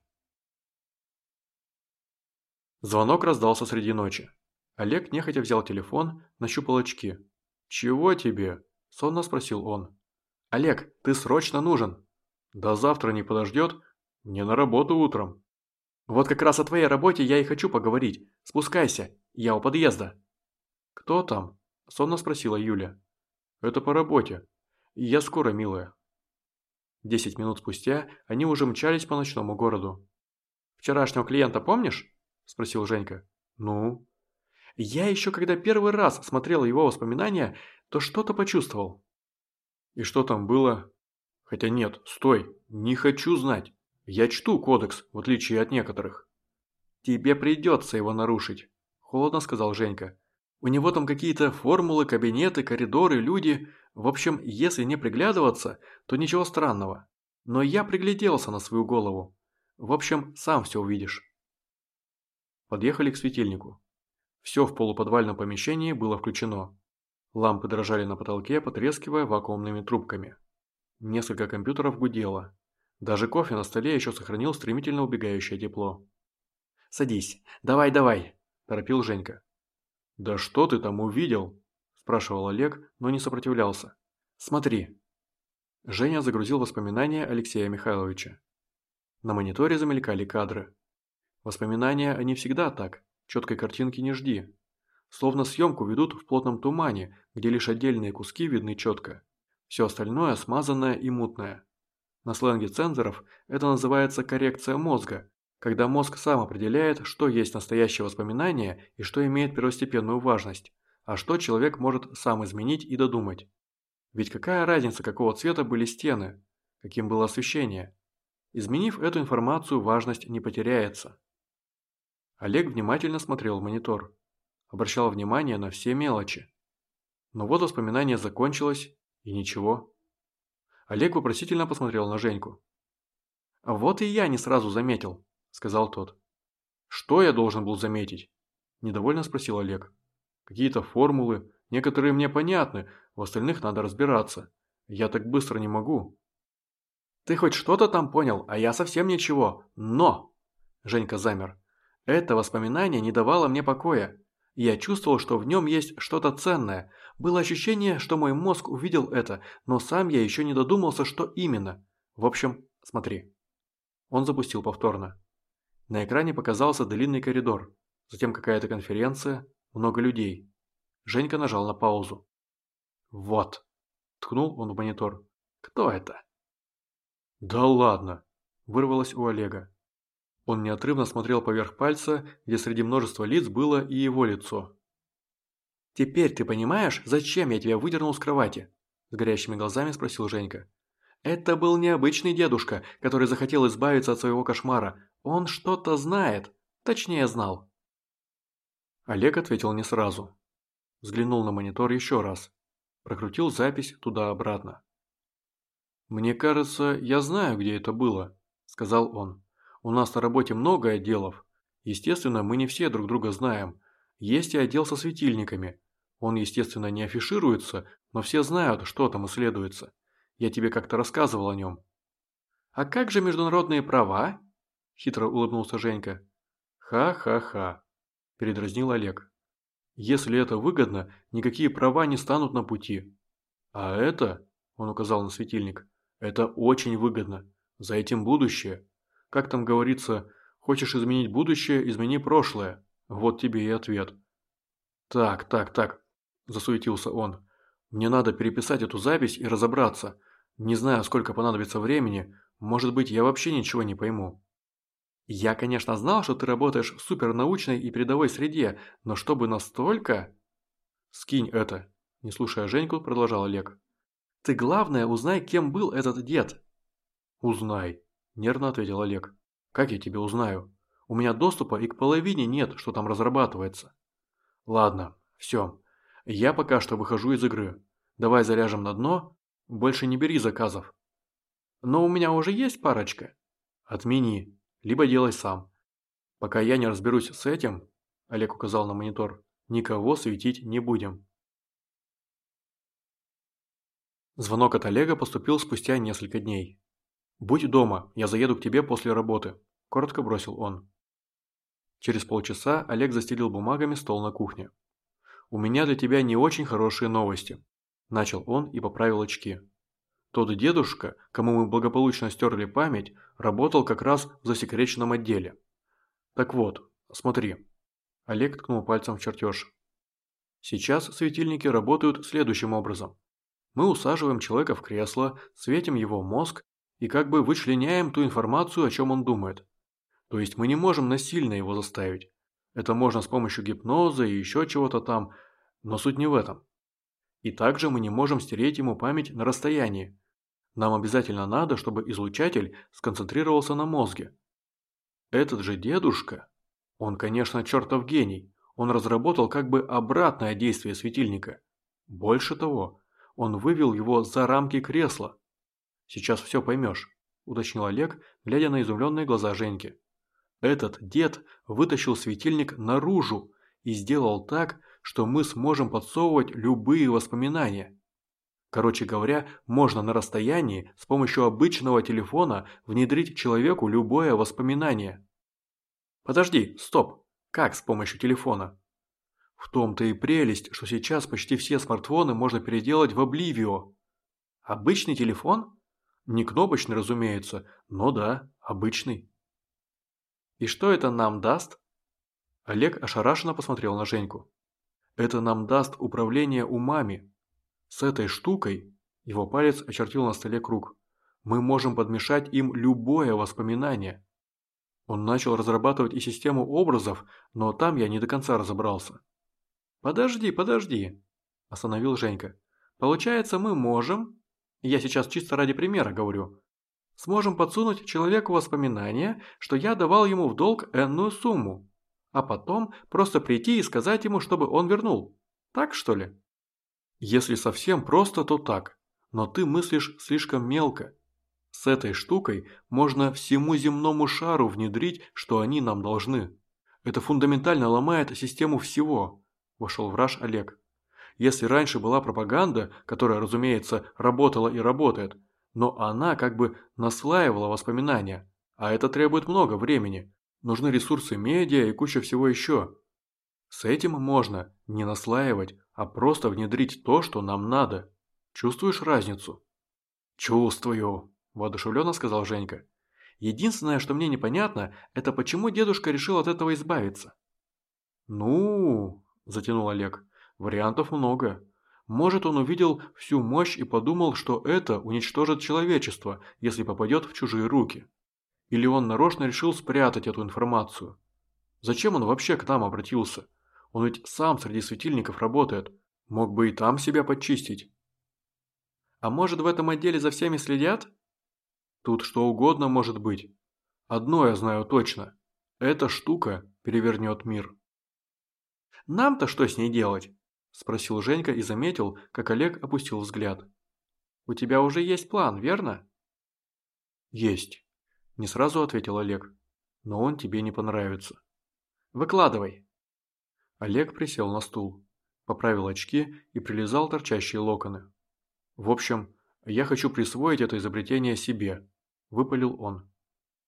Звонок раздался среди ночи. Олег нехотя взял телефон, нащупал очки. «Чего тебе?» – сонно спросил он. «Олег, ты срочно нужен!» «До завтра не подождет?» «Не на работу утром». «Вот как раз о твоей работе я и хочу поговорить. Спускайся, я у подъезда». «Кто там?» – сонно спросила Юля. «Это по работе. Я скоро, милая». Десять минут спустя они уже мчались по ночному городу. «Вчерашнего клиента помнишь?» – спросил Женька. «Ну?» «Я еще когда первый раз смотрел его воспоминания, то что-то почувствовал». «И что там было?» «Хотя нет, стой, не хочу знать. Я чту кодекс, в отличие от некоторых». «Тебе придется его нарушить», Холодно сказал Женька. У него там какие-то формулы, кабинеты, коридоры, люди. В общем, если не приглядываться, то ничего странного. Но я пригляделся на свою голову. В общем, сам все увидишь. Подъехали к светильнику. Все в полуподвальном помещении было включено. Лампы дрожали на потолке, потрескивая вакуумными трубками. Несколько компьютеров гудело. Даже кофе на столе еще сохранил стремительно убегающее тепло. «Садись. Давай-давай», торопил Женька. «Да что ты там увидел?» – спрашивал Олег, но не сопротивлялся. «Смотри». Женя загрузил воспоминания Алексея Михайловича. На мониторе замелькали кадры. Воспоминания они всегда так, четкой картинки не жди. Словно съемку ведут в плотном тумане, где лишь отдельные куски видны четко. Все остальное смазанное и мутное. На сленге цензоров это называется коррекция мозга, когда мозг сам определяет, что есть настоящее воспоминание и что имеет первостепенную важность, а что человек может сам изменить и додумать. Ведь какая разница, какого цвета были стены, каким было освещение? Изменив эту информацию, важность не потеряется. Олег внимательно смотрел в монитор, обращал внимание на все мелочи. Но вот воспоминание закончилось, и ничего. Олег вопросительно посмотрел на Женьку. «Вот и я не сразу заметил», – сказал тот. «Что я должен был заметить?» – недовольно спросил Олег. «Какие-то формулы, некоторые мне понятны, в остальных надо разбираться. Я так быстро не могу». «Ты хоть что-то там понял, а я совсем ничего. Но!» Женька замер. «Это воспоминание не давало мне покоя. Я чувствовал, что в нем есть что-то ценное. Было ощущение, что мой мозг увидел это, но сам я еще не додумался, что именно. В общем, смотри». Он запустил повторно. На экране показался длинный коридор, затем какая-то конференция, много людей. Женька нажал на паузу. «Вот», – ткнул он в монитор. «Кто это?» «Да ладно!» – вырвалось у Олега. Он неотрывно смотрел поверх пальца, где среди множества лиц было и его лицо. «Теперь ты понимаешь, зачем я тебя выдернул с кровати?» – с горящими глазами спросил Женька. «Это был необычный дедушка, который захотел избавиться от своего кошмара. Он что-то знает. Точнее, знал». Олег ответил не сразу. Взглянул на монитор еще раз. Прокрутил запись туда-обратно. «Мне кажется, я знаю, где это было», – сказал он. «У нас на работе много отделов. Естественно, мы не все друг друга знаем. Есть и отдел со светильниками. Он, естественно, не афишируется, но все знают, что там исследуется. Я тебе как-то рассказывал о нем». «А как же международные права?» – хитро улыбнулся Женька. «Ха-ха-ха», – передразнил Олег. «Если это выгодно, никакие права не станут на пути. А это, – он указал на светильник, это очень выгодно. За этим будущее. Как там говорится, хочешь изменить будущее, измени прошлое. Вот тебе и ответ. Так, так, так, засуетился он. Мне надо переписать эту запись и разобраться. Не знаю, сколько понадобится времени. Может быть, я вообще ничего не пойму. Я, конечно, знал, что ты работаешь в супернаучной и передовой среде, но чтобы настолько... Скинь это, не слушая Женьку, продолжал Олег. Ты главное узнай, кем был этот дед». «Узнай», – нервно ответил Олег. «Как я тебе узнаю? У меня доступа и к половине нет, что там разрабатывается». «Ладно, все. Я пока что выхожу из игры. Давай заляжем на дно. Больше не бери заказов». «Но у меня уже есть парочка». «Отмени, либо делай сам. Пока я не разберусь с этим», – Олег указал на монитор, – «никого светить не будем». Звонок от Олега поступил спустя несколько дней. «Будь дома, я заеду к тебе после работы», – коротко бросил он. Через полчаса Олег застелил бумагами стол на кухне. «У меня для тебя не очень хорошие новости», – начал он и поправил очки. «Тот дедушка, кому мы благополучно стерли память, работал как раз в засекреченном отделе. Так вот, смотри». Олег ткнул пальцем в чертеж. «Сейчас светильники работают следующим образом. Мы усаживаем человека в кресло, светим его мозг и как бы вычленяем ту информацию, о чем он думает. То есть мы не можем насильно его заставить. Это можно с помощью гипноза и еще чего-то там, но суть не в этом. И также мы не можем стереть ему память на расстоянии. Нам обязательно надо, чтобы излучатель сконцентрировался на мозге. Этот же дедушка, он, конечно, чертов гений, он разработал как бы обратное действие светильника. Больше того, он вывел его за рамки кресла. «Сейчас все поймешь», – уточнил Олег, глядя на изумленные глаза Женьки. «Этот дед вытащил светильник наружу и сделал так, что мы сможем подсовывать любые воспоминания. Короче говоря, можно на расстоянии с помощью обычного телефона внедрить человеку любое воспоминание». «Подожди, стоп! Как с помощью телефона?» В том-то и прелесть, что сейчас почти все смартфоны можно переделать в Обливио. Обычный телефон? Не кнопочный, разумеется, но да, обычный. И что это нам даст? Олег ошарашенно посмотрел на Женьку. Это нам даст управление умами. С этой штукой, его палец очертил на столе круг, Мы можем подмешать им любое воспоминание. Он начал разрабатывать и систему образов, но там я не до конца разобрался. «Подожди, подожди», – остановил Женька. «Получается, мы можем, я сейчас чисто ради примера говорю, сможем подсунуть человеку воспоминания, что я давал ему в долг энную сумму, а потом просто прийти и сказать ему, чтобы он вернул. Так что ли?» «Если совсем просто, то так, но ты мыслишь слишком мелко. С этой штукой можно всему земному шару внедрить, что они нам должны. Это фундаментально ломает систему всего», – вошел в раж Олег. «Если раньше была пропаганда, которая, разумеется, работала и работает, но она как бы наслаивала воспоминания, а это требует много времени. Нужны ресурсы медиа и куча всего еще. С этим можно не наслаивать, а просто внедрить то, что нам надо. Чувствуешь разницу?» «Чувствую», – воодушевленно сказал Женька. «Единственное, что мне непонятно, это почему дедушка решил от этого избавиться?» «Ну...» – затянул Олег. «Вариантов много. Может, он увидел всю мощь и подумал, что это уничтожит человечество, если попадет в чужие руки. Или он нарочно решил спрятать эту информацию. Зачем он вообще к нам обратился? Он ведь сам среди светильников работает. Мог бы и там себя подчистить». «А может, в этом отделе за всеми следят?» Тут что угодно может быть. Одно я знаю точно. Эта штука перевернет мир. «Нам-то что с ней делать?» – спросил Женька и заметил, как Олег опустил взгляд. «У тебя уже есть план, верно?» «Есть», – не сразу ответил Олег. «Но он тебе не понравится». «Выкладывай». Олег присел на стул, поправил очки и прилизал торчащие локоны. «В общем, я хочу присвоить это изобретение себе», – выпалил он.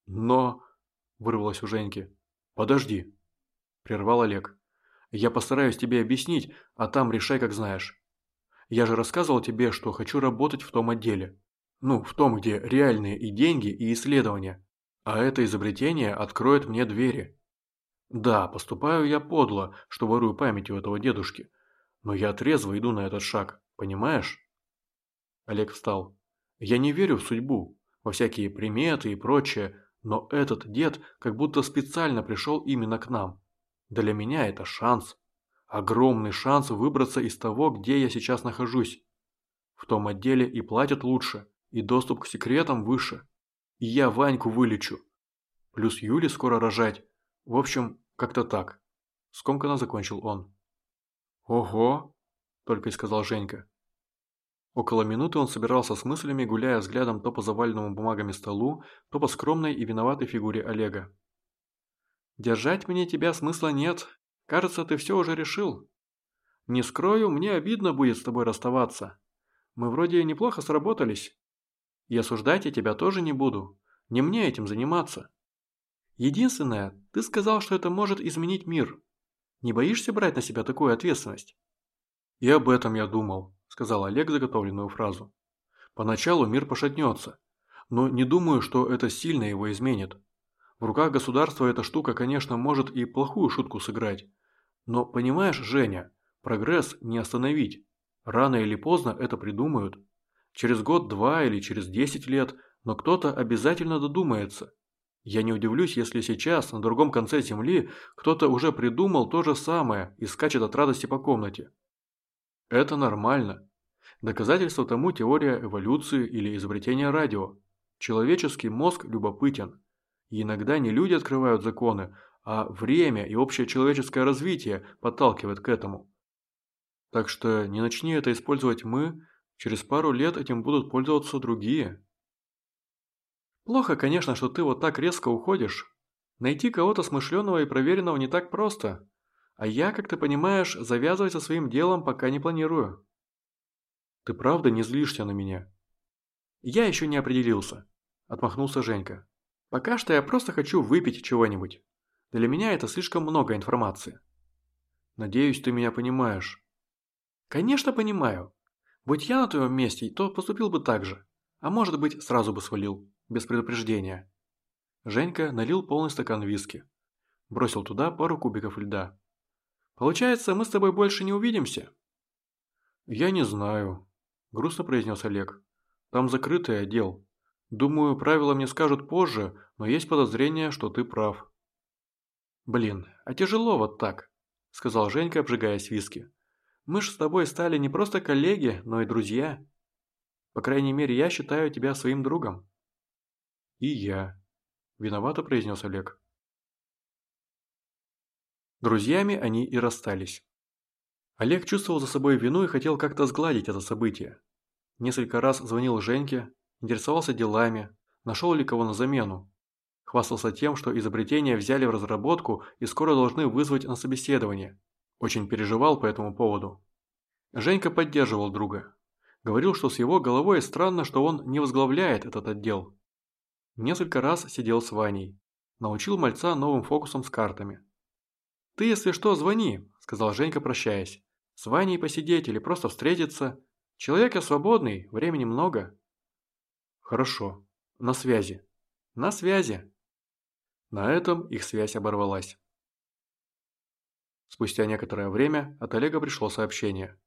«Но...» – вырвалось у Женьки. «Подожди», – прервал Олег. «Я постараюсь тебе объяснить, а там решай, как знаешь. Я же рассказывал тебе, что хочу работать в том отделе. Ну, в том, где реальные и деньги, и исследования. А это изобретение откроет мне двери. Да, поступаю я подло, что ворую память у этого дедушки. Но я трезво иду на этот шаг, понимаешь?» Олег встал. «Я не верю в судьбу, во всякие приметы и прочее, но этот дед как будто специально пришел именно к нам. Для меня это шанс. Огромный шанс выбраться из того, где я сейчас нахожусь. В том отделе и платят лучше, и доступ к секретам выше. И я Ваньку вылечу. Плюс Юли скоро рожать. В общем, как-то так. Скомканно закончил он. «Ого!» – только и сказал Женька. Около минуты он собирался с мыслями, гуляя взглядом то по заваленному бумагами столу, то по скромной и виноватой фигуре Олега. «Держать мне тебя смысла нет. Кажется, ты все уже решил. Не скрою, мне обидно будет с тобой расставаться. Мы вроде неплохо сработались. И осуждать я тебя тоже не буду. Не мне этим заниматься. Единственное, ты сказал, что это может изменить мир. Не боишься брать на себя такую ответственность?» «И об этом я думал», сказал Олег заготовленную фразу. Поначалу мир пошатнется, но не думаю, что это сильно его изменит. В руках государства эта штука, конечно, может и плохую шутку сыграть. Но понимаешь, Женя, прогресс не остановить. Рано или поздно это придумают. Через год-два или через десять лет, но кто-то обязательно додумается. Я не удивлюсь, если сейчас, на другом конце Земли, кто-то уже придумал то же самое и скачет от радости по комнате. Это нормально. Доказательство тому теория эволюции или изобретение радио. Человеческий мозг любопытен. И иногда не люди открывают законы, а время и общее человеческое развитие подталкивает к этому. Так что не начни это использовать мы, через пару лет этим будут пользоваться другие. Плохо, конечно, что ты вот так резко уходишь. Найти кого-то смышленого и проверенного не так просто. А я, как ты понимаешь, завязывать со своим делом пока не планирую. Ты правда не злишься на меня? Я еще не определился, отмахнулся Женька. Пока что я просто хочу выпить чего-нибудь. Для меня это слишком много информации. Надеюсь, ты меня понимаешь. Конечно, понимаю. Будь я на твоем месте, то поступил бы так же. А может быть, сразу бы свалил, без предупреждения. Женька налил полный стакан виски. Бросил туда пару кубиков льда. Получается, мы с тобой больше не увидимся?» «Я не знаю», – грустно произнес Олег. «Там закрытый отдел. Думаю, правила мне скажут позже, но есть подозрение, что ты прав. Блин, а тяжело вот так, сказал Женька, обжигаясь виски. Мы ж с тобой стали не просто коллеги, но и друзья. По крайней мере, я считаю тебя своим другом. И я, виновато произнес Олег. Друзьями они и расстались. Олег чувствовал за собой вину и хотел как-то сгладить это событие. Несколько раз звонил Женьке, интересовался делами, нашел ли кого на замену. Хвастался тем, что изобретение взяли в разработку и скоро должны вызвать на собеседование. Очень переживал по этому поводу. Женька поддерживал друга. Говорил, что с его головой странно, что он не возглавляет этот отдел. Несколько раз сидел с Ваней. Научил мальца новым фокусом с картами. «Ты, если что, звони», – сказал Женька, прощаясь. «С Ваней посидеть или просто встретиться. Человек я свободный, времени много». «Хорошо. На связи». «На связи». На этом их связь оборвалась. Спустя некоторое время от Олега пришло сообщение.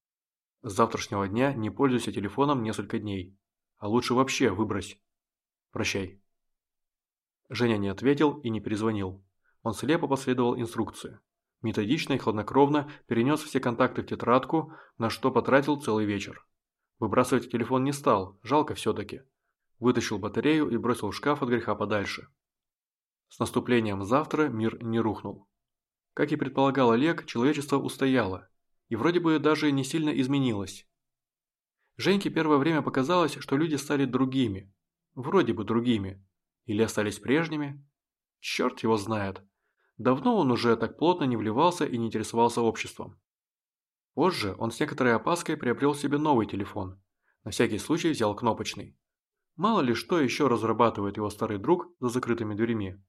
С завтрашнего дня не пользуйся телефоном несколько дней. А лучше вообще выбрось. Прощай. Женя не ответил и не перезвонил. Он слепо последовал инструкции. Методично и хладнокровно перенес все контакты в тетрадку, на что потратил целый вечер. Выбрасывать телефон не стал, жалко все-таки. Вытащил батарею и бросил в шкаф от греха подальше. С наступлением завтра мир не рухнул. Как и предполагал Олег, человечество устояло. И вроде бы даже не сильно изменилось. Женьке первое время показалось, что люди стали другими. Вроде бы другими. Или остались прежними. Черт его знает. Давно он уже так плотно не вливался и не интересовался обществом. Позже он с некоторой опаской приобрел себе новый телефон. На всякий случай взял кнопочный. Мало ли что еще разрабатывает его старый друг за закрытыми дверями.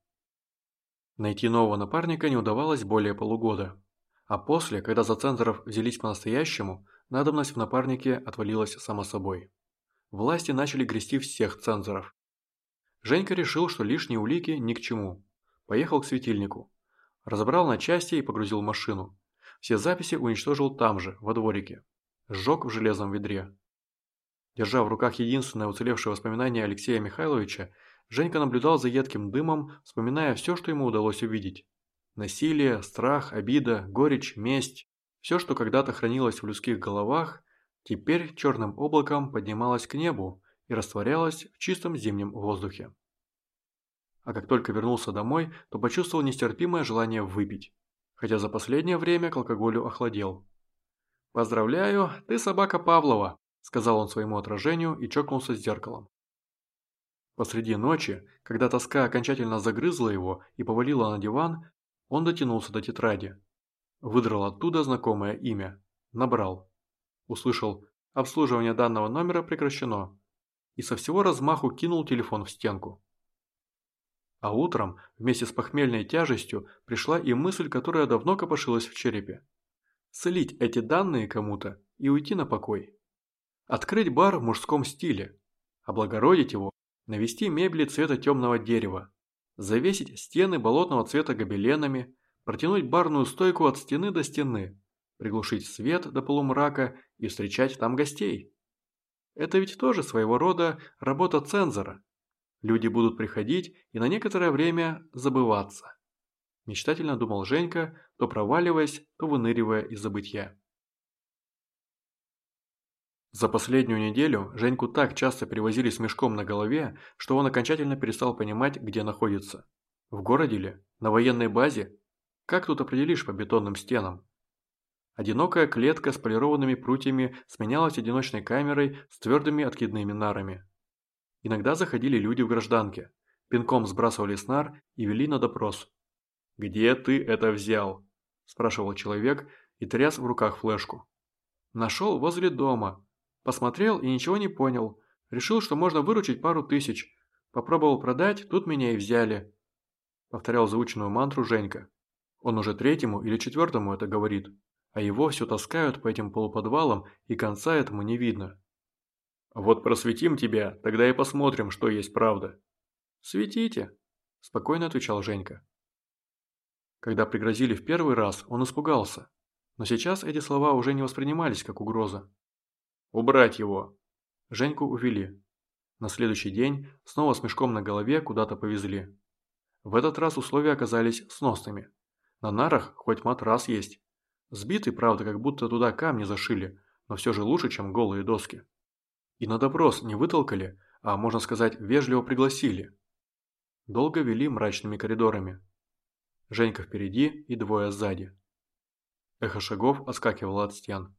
Найти нового напарника не удавалось более полугода. А после, когда за цензоров взялись по-настоящему, надобность в напарнике отвалилась само собой. Власти начали грести всех цензоров. Женька решил, что лишние улики ни к чему. Поехал к светильнику. Разобрал на части и погрузил машину. Все записи уничтожил там же, во дворике. Сжег в железном ведре. Держа в руках единственное уцелевшее воспоминание Алексея Михайловича, Женька наблюдал за едким дымом, вспоминая все, что ему удалось увидеть. Насилие, страх, обида, горечь, месть – все, что когда-то хранилось в людских головах, теперь черным облаком поднималось к небу и растворялось в чистом зимнем воздухе а как только вернулся домой, то почувствовал нестерпимое желание выпить, хотя за последнее время к алкоголю охладел. «Поздравляю, ты собака Павлова», – сказал он своему отражению и чокнулся с зеркалом. Посреди ночи, когда тоска окончательно загрызла его и повалила на диван, он дотянулся до тетради. Выдрал оттуда знакомое имя. Набрал. Услышал «Обслуживание данного номера прекращено» и со всего размаху кинул телефон в стенку. А утром, вместе с похмельной тяжестью, пришла и мысль, которая давно копошилась в черепе. Слить эти данные кому-то и уйти на покой. Открыть бар в мужском стиле. Облагородить его, навести мебели цвета темного дерева. Завесить стены болотного цвета гобеленами, протянуть барную стойку от стены до стены, приглушить свет до полумрака и встречать там гостей. Это ведь тоже своего рода работа цензора, Люди будут приходить и на некоторое время забываться. Мечтательно думал Женька, то проваливаясь, то выныривая из забытья. За последнюю неделю Женьку так часто перевозили с мешком на голове, что он окончательно перестал понимать, где находится. В городе ли? На военной базе? Как тут определишь по бетонным стенам? Одинокая клетка с полированными прутьями сменялась одиночной камерой с твердыми откидными нарами. Иногда заходили люди в гражданке, пинком сбрасывали снар и вели на допрос. «Где ты это взял?» – спрашивал человек и тряс в руках флешку. «Нашел возле дома. Посмотрел и ничего не понял. Решил, что можно выручить пару тысяч. Попробовал продать, тут меня и взяли», – повторял заученную мантру Женька. Он уже третьему или четвертому это говорит, а его все таскают по этим полуподвалам и конца этому не видно. Вот просветим тебя, тогда и посмотрим, что есть правда. Светите, спокойно отвечал Женька. Когда пригрозили в первый раз, он испугался. Но сейчас эти слова уже не воспринимались как угроза. «Убрать его!» Женьку увели. На следующий день снова с мешком на голове куда-то повезли. В этот раз условия оказались сносными. На нарах хоть матрас есть. Сбитый, правда, как будто туда камни зашили, но все же лучше, чем голые доски. И на допрос не вытолкали, а, можно сказать, вежливо пригласили. Долго вели мрачными коридорами. Женька впереди и двое сзади. Эхо шагов отскакивало от стен.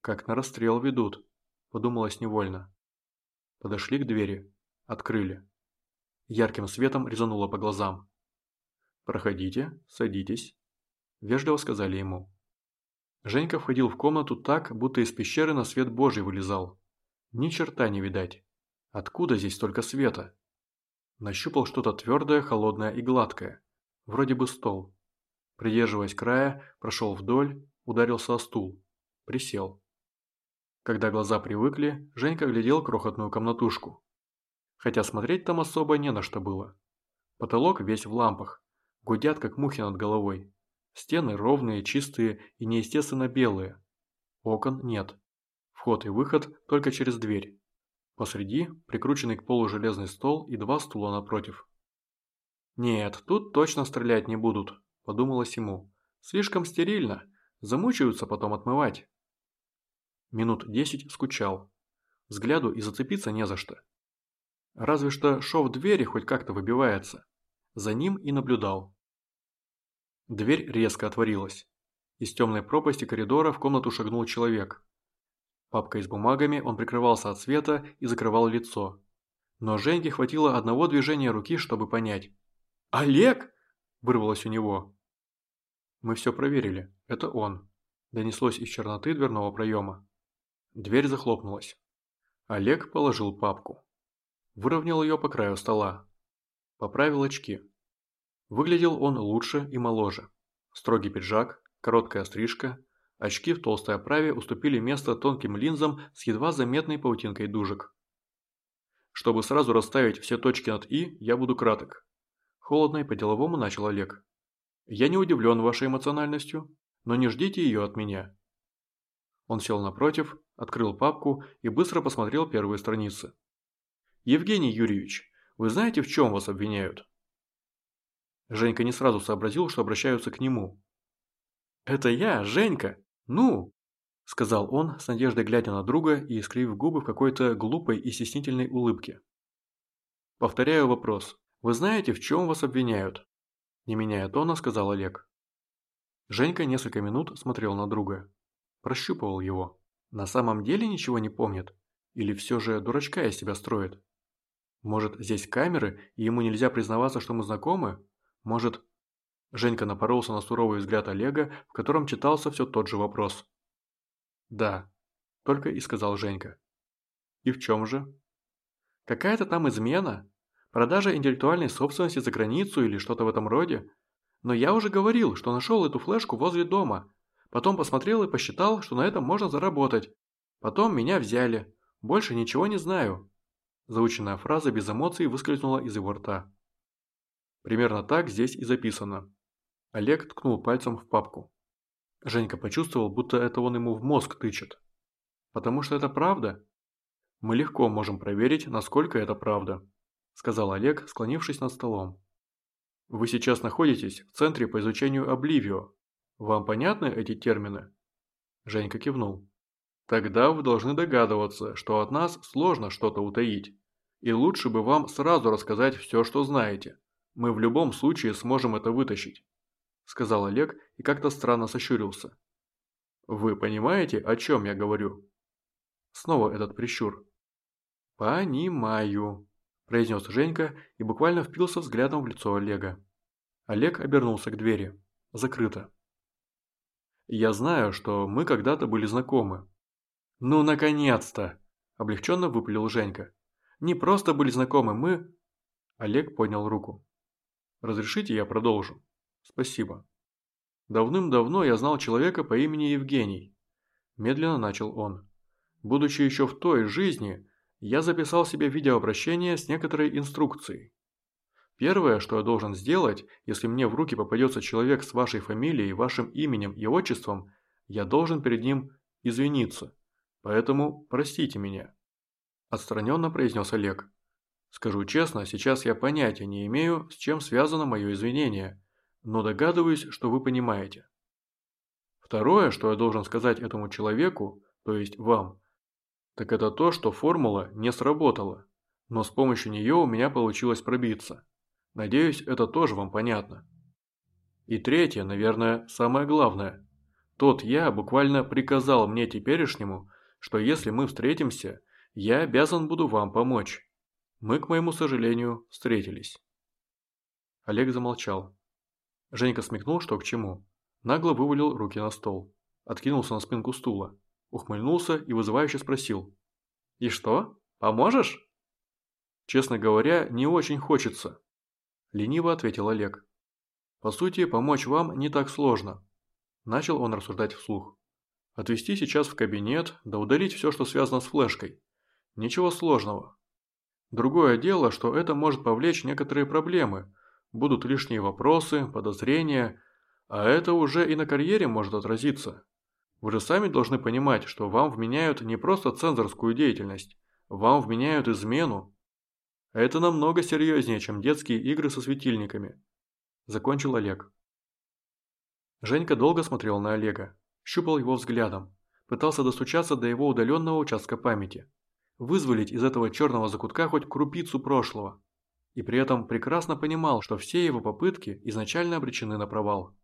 «Как на расстрел ведут», – подумалось невольно. Подошли к двери, открыли. Ярким светом резануло по глазам. «Проходите, садитесь», – вежливо сказали ему. Женька входил в комнату так, будто из пещеры на свет Божий вылезал. Ни черта не видать. Откуда здесь столько света? Нащупал что-то твердое, холодное и гладкое. Вроде бы стол. Придерживаясь края, прошел вдоль, ударился о стул. Присел. Когда глаза привыкли, Женька глядел крохотную комнатушку. Хотя смотреть там особо не на что было. Потолок весь в лампах. Гудят, как мухи над головой. Стены ровные, чистые и неестественно белые. Окон нет. Вход и выход только через дверь. Посреди прикрученный к полу железный стол и два стула напротив. «Нет, тут точно стрелять не будут», – подумалось ему. «Слишком стерильно. Замучаются потом отмывать». Минут десять скучал. Взгляду и зацепиться не за что. Разве что шов двери хоть как-то выбивается. За ним и наблюдал. Дверь резко отворилась. Из темной пропасти коридора в комнату шагнул человек. Папкой с бумагами он прикрывался от света и закрывал лицо. Но Женьке хватило одного движения руки, чтобы понять. «Олег!» – вырвалось у него. «Мы все проверили. Это он», – донеслось из черноты дверного проема. Дверь захлопнулась. Олег положил папку. Выровнял ее по краю стола. Поправил очки. Выглядел он лучше и моложе. Строгий пиджак, короткая стрижка, очки в толстой оправе уступили место тонким линзам с едва заметной паутинкой дужек. Чтобы сразу расставить все точки над «и», я буду краток. Холодно и по-деловому начал Олег. Я не удивлен вашей эмоциональностью, но не ждите ее от меня. Он сел напротив, открыл папку и быстро посмотрел первые страницы. «Евгений Юрьевич, вы знаете, в чем вас обвиняют?» Женька не сразу сообразил, что обращаются к нему. «Это я, Женька! Ну!» – сказал он, с надеждой глядя на друга и искривив губы в какой-то глупой и стеснительной улыбке. «Повторяю вопрос. Вы знаете, в чем вас обвиняют?» Не меняя тона, сказал Олег. Женька несколько минут смотрел на друга. Прощупывал его. На самом деле ничего не помнит? Или все же дурачка из себя строит? Может, здесь камеры, и ему нельзя признаваться, что мы знакомы? Может... Женька напоролся на суровый взгляд Олега, в котором читался все тот же вопрос. «Да», – только и сказал Женька. «И в чем же?» «Какая-то там измена? Продажа интеллектуальной собственности за границу или что-то в этом роде? Но я уже говорил, что нашел эту флешку возле дома, Потом посмотрел и посчитал, что на этом можно заработать. Потом меня взяли. Больше ничего не знаю». Заученная фраза без эмоций выскользнула из его рта. Примерно так здесь и записано. Олег ткнул пальцем в папку. Женька почувствовал, будто это он ему в мозг тычет. «Потому что это правда?» «Мы легко можем проверить, насколько это правда», сказал Олег, склонившись над столом. «Вы сейчас находитесь в Центре по изучению Обливио, вам понятны эти термины?» Женька кивнул. «Тогда вы должны догадываться, что от нас сложно что-то утаить. И лучше бы вам сразу рассказать все, что знаете. Мы в любом случае сможем это вытащить», сказал Олег и как-то странно сощурился. «Вы понимаете, о чем я говорю?» Снова этот прищур. «Понимаю», – произнес Женька и буквально впился взглядом в лицо Олега. Олег обернулся к двери. Закрыто. Я знаю, что мы когда-то были знакомы». «Ну, наконец-то!» – облегченно выпалил Женька. «Не просто были знакомы, мы...» Олег поднял руку. «Разрешите, я продолжу?» «Спасибо». «Давным-давно я знал человека по имени Евгений». Медленно начал он. «Будучи еще в той жизни, я записал себе видеообращение с некоторой инструкцией. Первое, что я должен сделать, если мне в руки попадется человек с вашей фамилией, вашим именем и отчеством, я должен перед ним извиниться. Поэтому простите меня. Отстраненно произнес Олег. Скажу честно, сейчас я понятия не имею, с чем связано мое извинение, но догадываюсь, что вы понимаете. Второе, что я должен сказать этому человеку, то есть вам, так это то, что формула не сработала, но с помощью нее у меня получилось пробиться. Надеюсь, это тоже вам понятно. И третье, наверное, самое главное. Тот я буквально приказал мне теперешнему, что если мы встретимся, я обязан буду вам помочь. Мы, к моему сожалению, встретились. Олег замолчал. Женька смекнул, что к чему. Нагло вывалил руки на стол. Откинулся на спинку стула. Ухмыльнулся и вызывающе спросил. «И что? Поможешь?» «Честно говоря, не очень хочется», – лениво ответил Олег. «По сути, помочь вам не так сложно», – начал он рассуждать вслух. «Отвезти сейчас в кабинет, да удалить все, что связано с флешкой. Ничего сложного. Другое дело, что это может повлечь некоторые проблемы. Будут лишние вопросы, подозрения, а это уже и на карьере может отразиться. Вы же сами должны понимать, что вам вменяют не просто цензорскую деятельность, вам вменяют измену. Это намного серьезнее, чем детские игры со светильниками. Закончил Олег. Женька долго смотрел на Олега, щупал его взглядом, пытался достучаться до его удаленного участка памяти вызволить из этого черного закутка хоть крупицу прошлого. И при этом прекрасно понимал, что все его попытки изначально обречены на провал.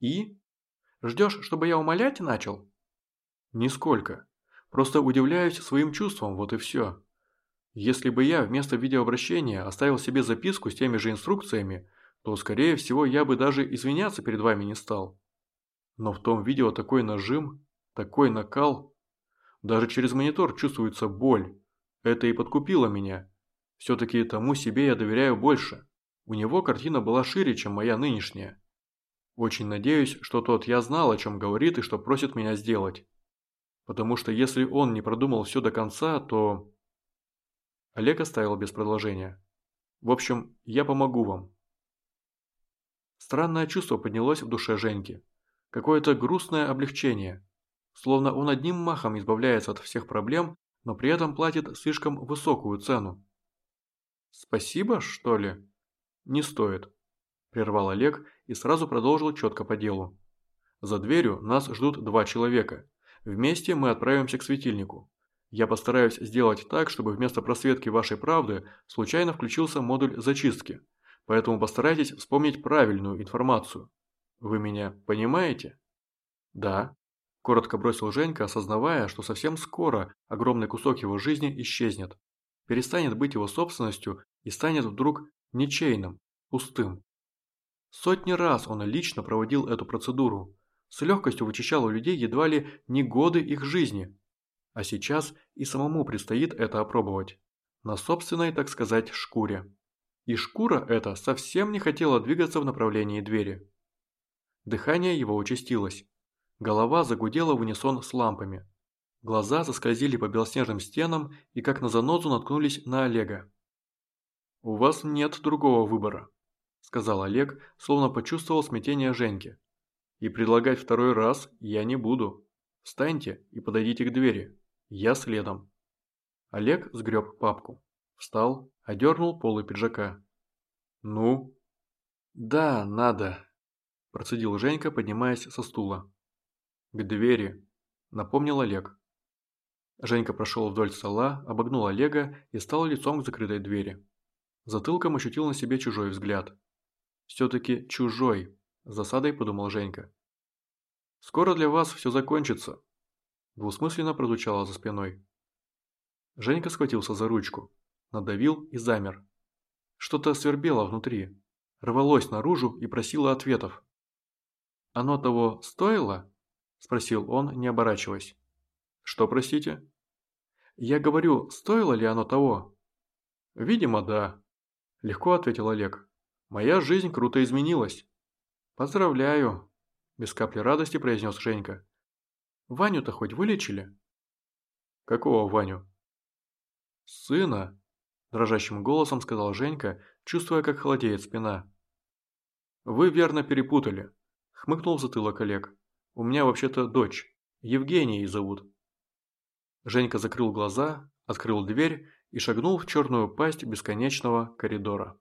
«И? Ждешь, чтобы я умолять начал?» «Нисколько. Просто удивляюсь своим чувствам, вот и все. Если бы я вместо видеообращения оставил себе записку с теми же инструкциями, то, скорее всего, я бы даже извиняться перед вами не стал. Но в том видео такой нажим, такой накал, даже через монитор чувствуется боль. Это и подкупило меня. Все-таки тому себе я доверяю больше. У него картина была шире, чем моя нынешняя. Очень надеюсь, что тот я знал, о чем говорит и что просит меня сделать. Потому что если он не продумал все до конца, то... Олег оставил без продолжения. В общем, я помогу вам. Странное чувство поднялось в душе Женьки. Какое-то грустное облегчение. Словно он одним махом избавляется от всех проблем, но при этом платит слишком высокую цену. «Спасибо, что ли?» «Не стоит», – прервал Олег и сразу продолжил четко по делу. «За дверью нас ждут два человека. Вместе мы отправимся к светильнику. Я постараюсь сделать так, чтобы вместо просветки вашей правды случайно включился модуль зачистки. Поэтому постарайтесь вспомнить правильную информацию. Вы меня понимаете?» «Да», Коротко бросил Женька, осознавая, что совсем скоро огромный кусок его жизни исчезнет. Перестанет быть его собственностью и станет вдруг ничейным, пустым. Сотни раз он лично проводил эту процедуру. С легкостью вычищал у людей едва ли не годы их жизни. А сейчас и самому предстоит это опробовать. На собственной, так сказать, шкуре. И шкура эта совсем не хотела двигаться в направлении двери. Дыхание его участилось. Голова загудела в унисон с лампами. Глаза заскользили по белоснежным стенам и как на занозу наткнулись на Олега. «У вас нет другого выбора», – сказал Олег, словно почувствовал смятение Женьки. «И предлагать второй раз я не буду. Встаньте и подойдите к двери. Я следом». Олег сгреб папку, встал, одернул полы пиджака. «Ну?» «Да, надо», – процедил Женька, поднимаясь со стула. «К двери», – напомнил Олег. Женька прошел вдоль стола, обогнул Олега и стал лицом к закрытой двери. Затылком ощутил на себе чужой взгляд. «Все-таки чужой», – с засадой подумал Женька. «Скоро для вас все закончится», – двусмысленно прозвучало за спиной. Женька схватился за ручку, надавил и замер. Что-то свербело внутри, рвалось наружу и просило ответов. «Оно того стоило?» Спросил он, не оборачиваясь. Что, простите? Я говорю, стоило ли оно того? Видимо, да. Легко ответил Олег. Моя жизнь круто изменилась. Поздравляю. Без капли радости произнес Женька. Ваню-то хоть вылечили? Какого Ваню? Сына, дрожащим голосом сказал Женька, чувствуя, как холодеет спина. Вы верно перепутали, хмыкнул в затылок Олег. У меня вообще-то дочь. Евгенией зовут. Женька закрыл глаза, открыл дверь и шагнул в черную пасть бесконечного коридора.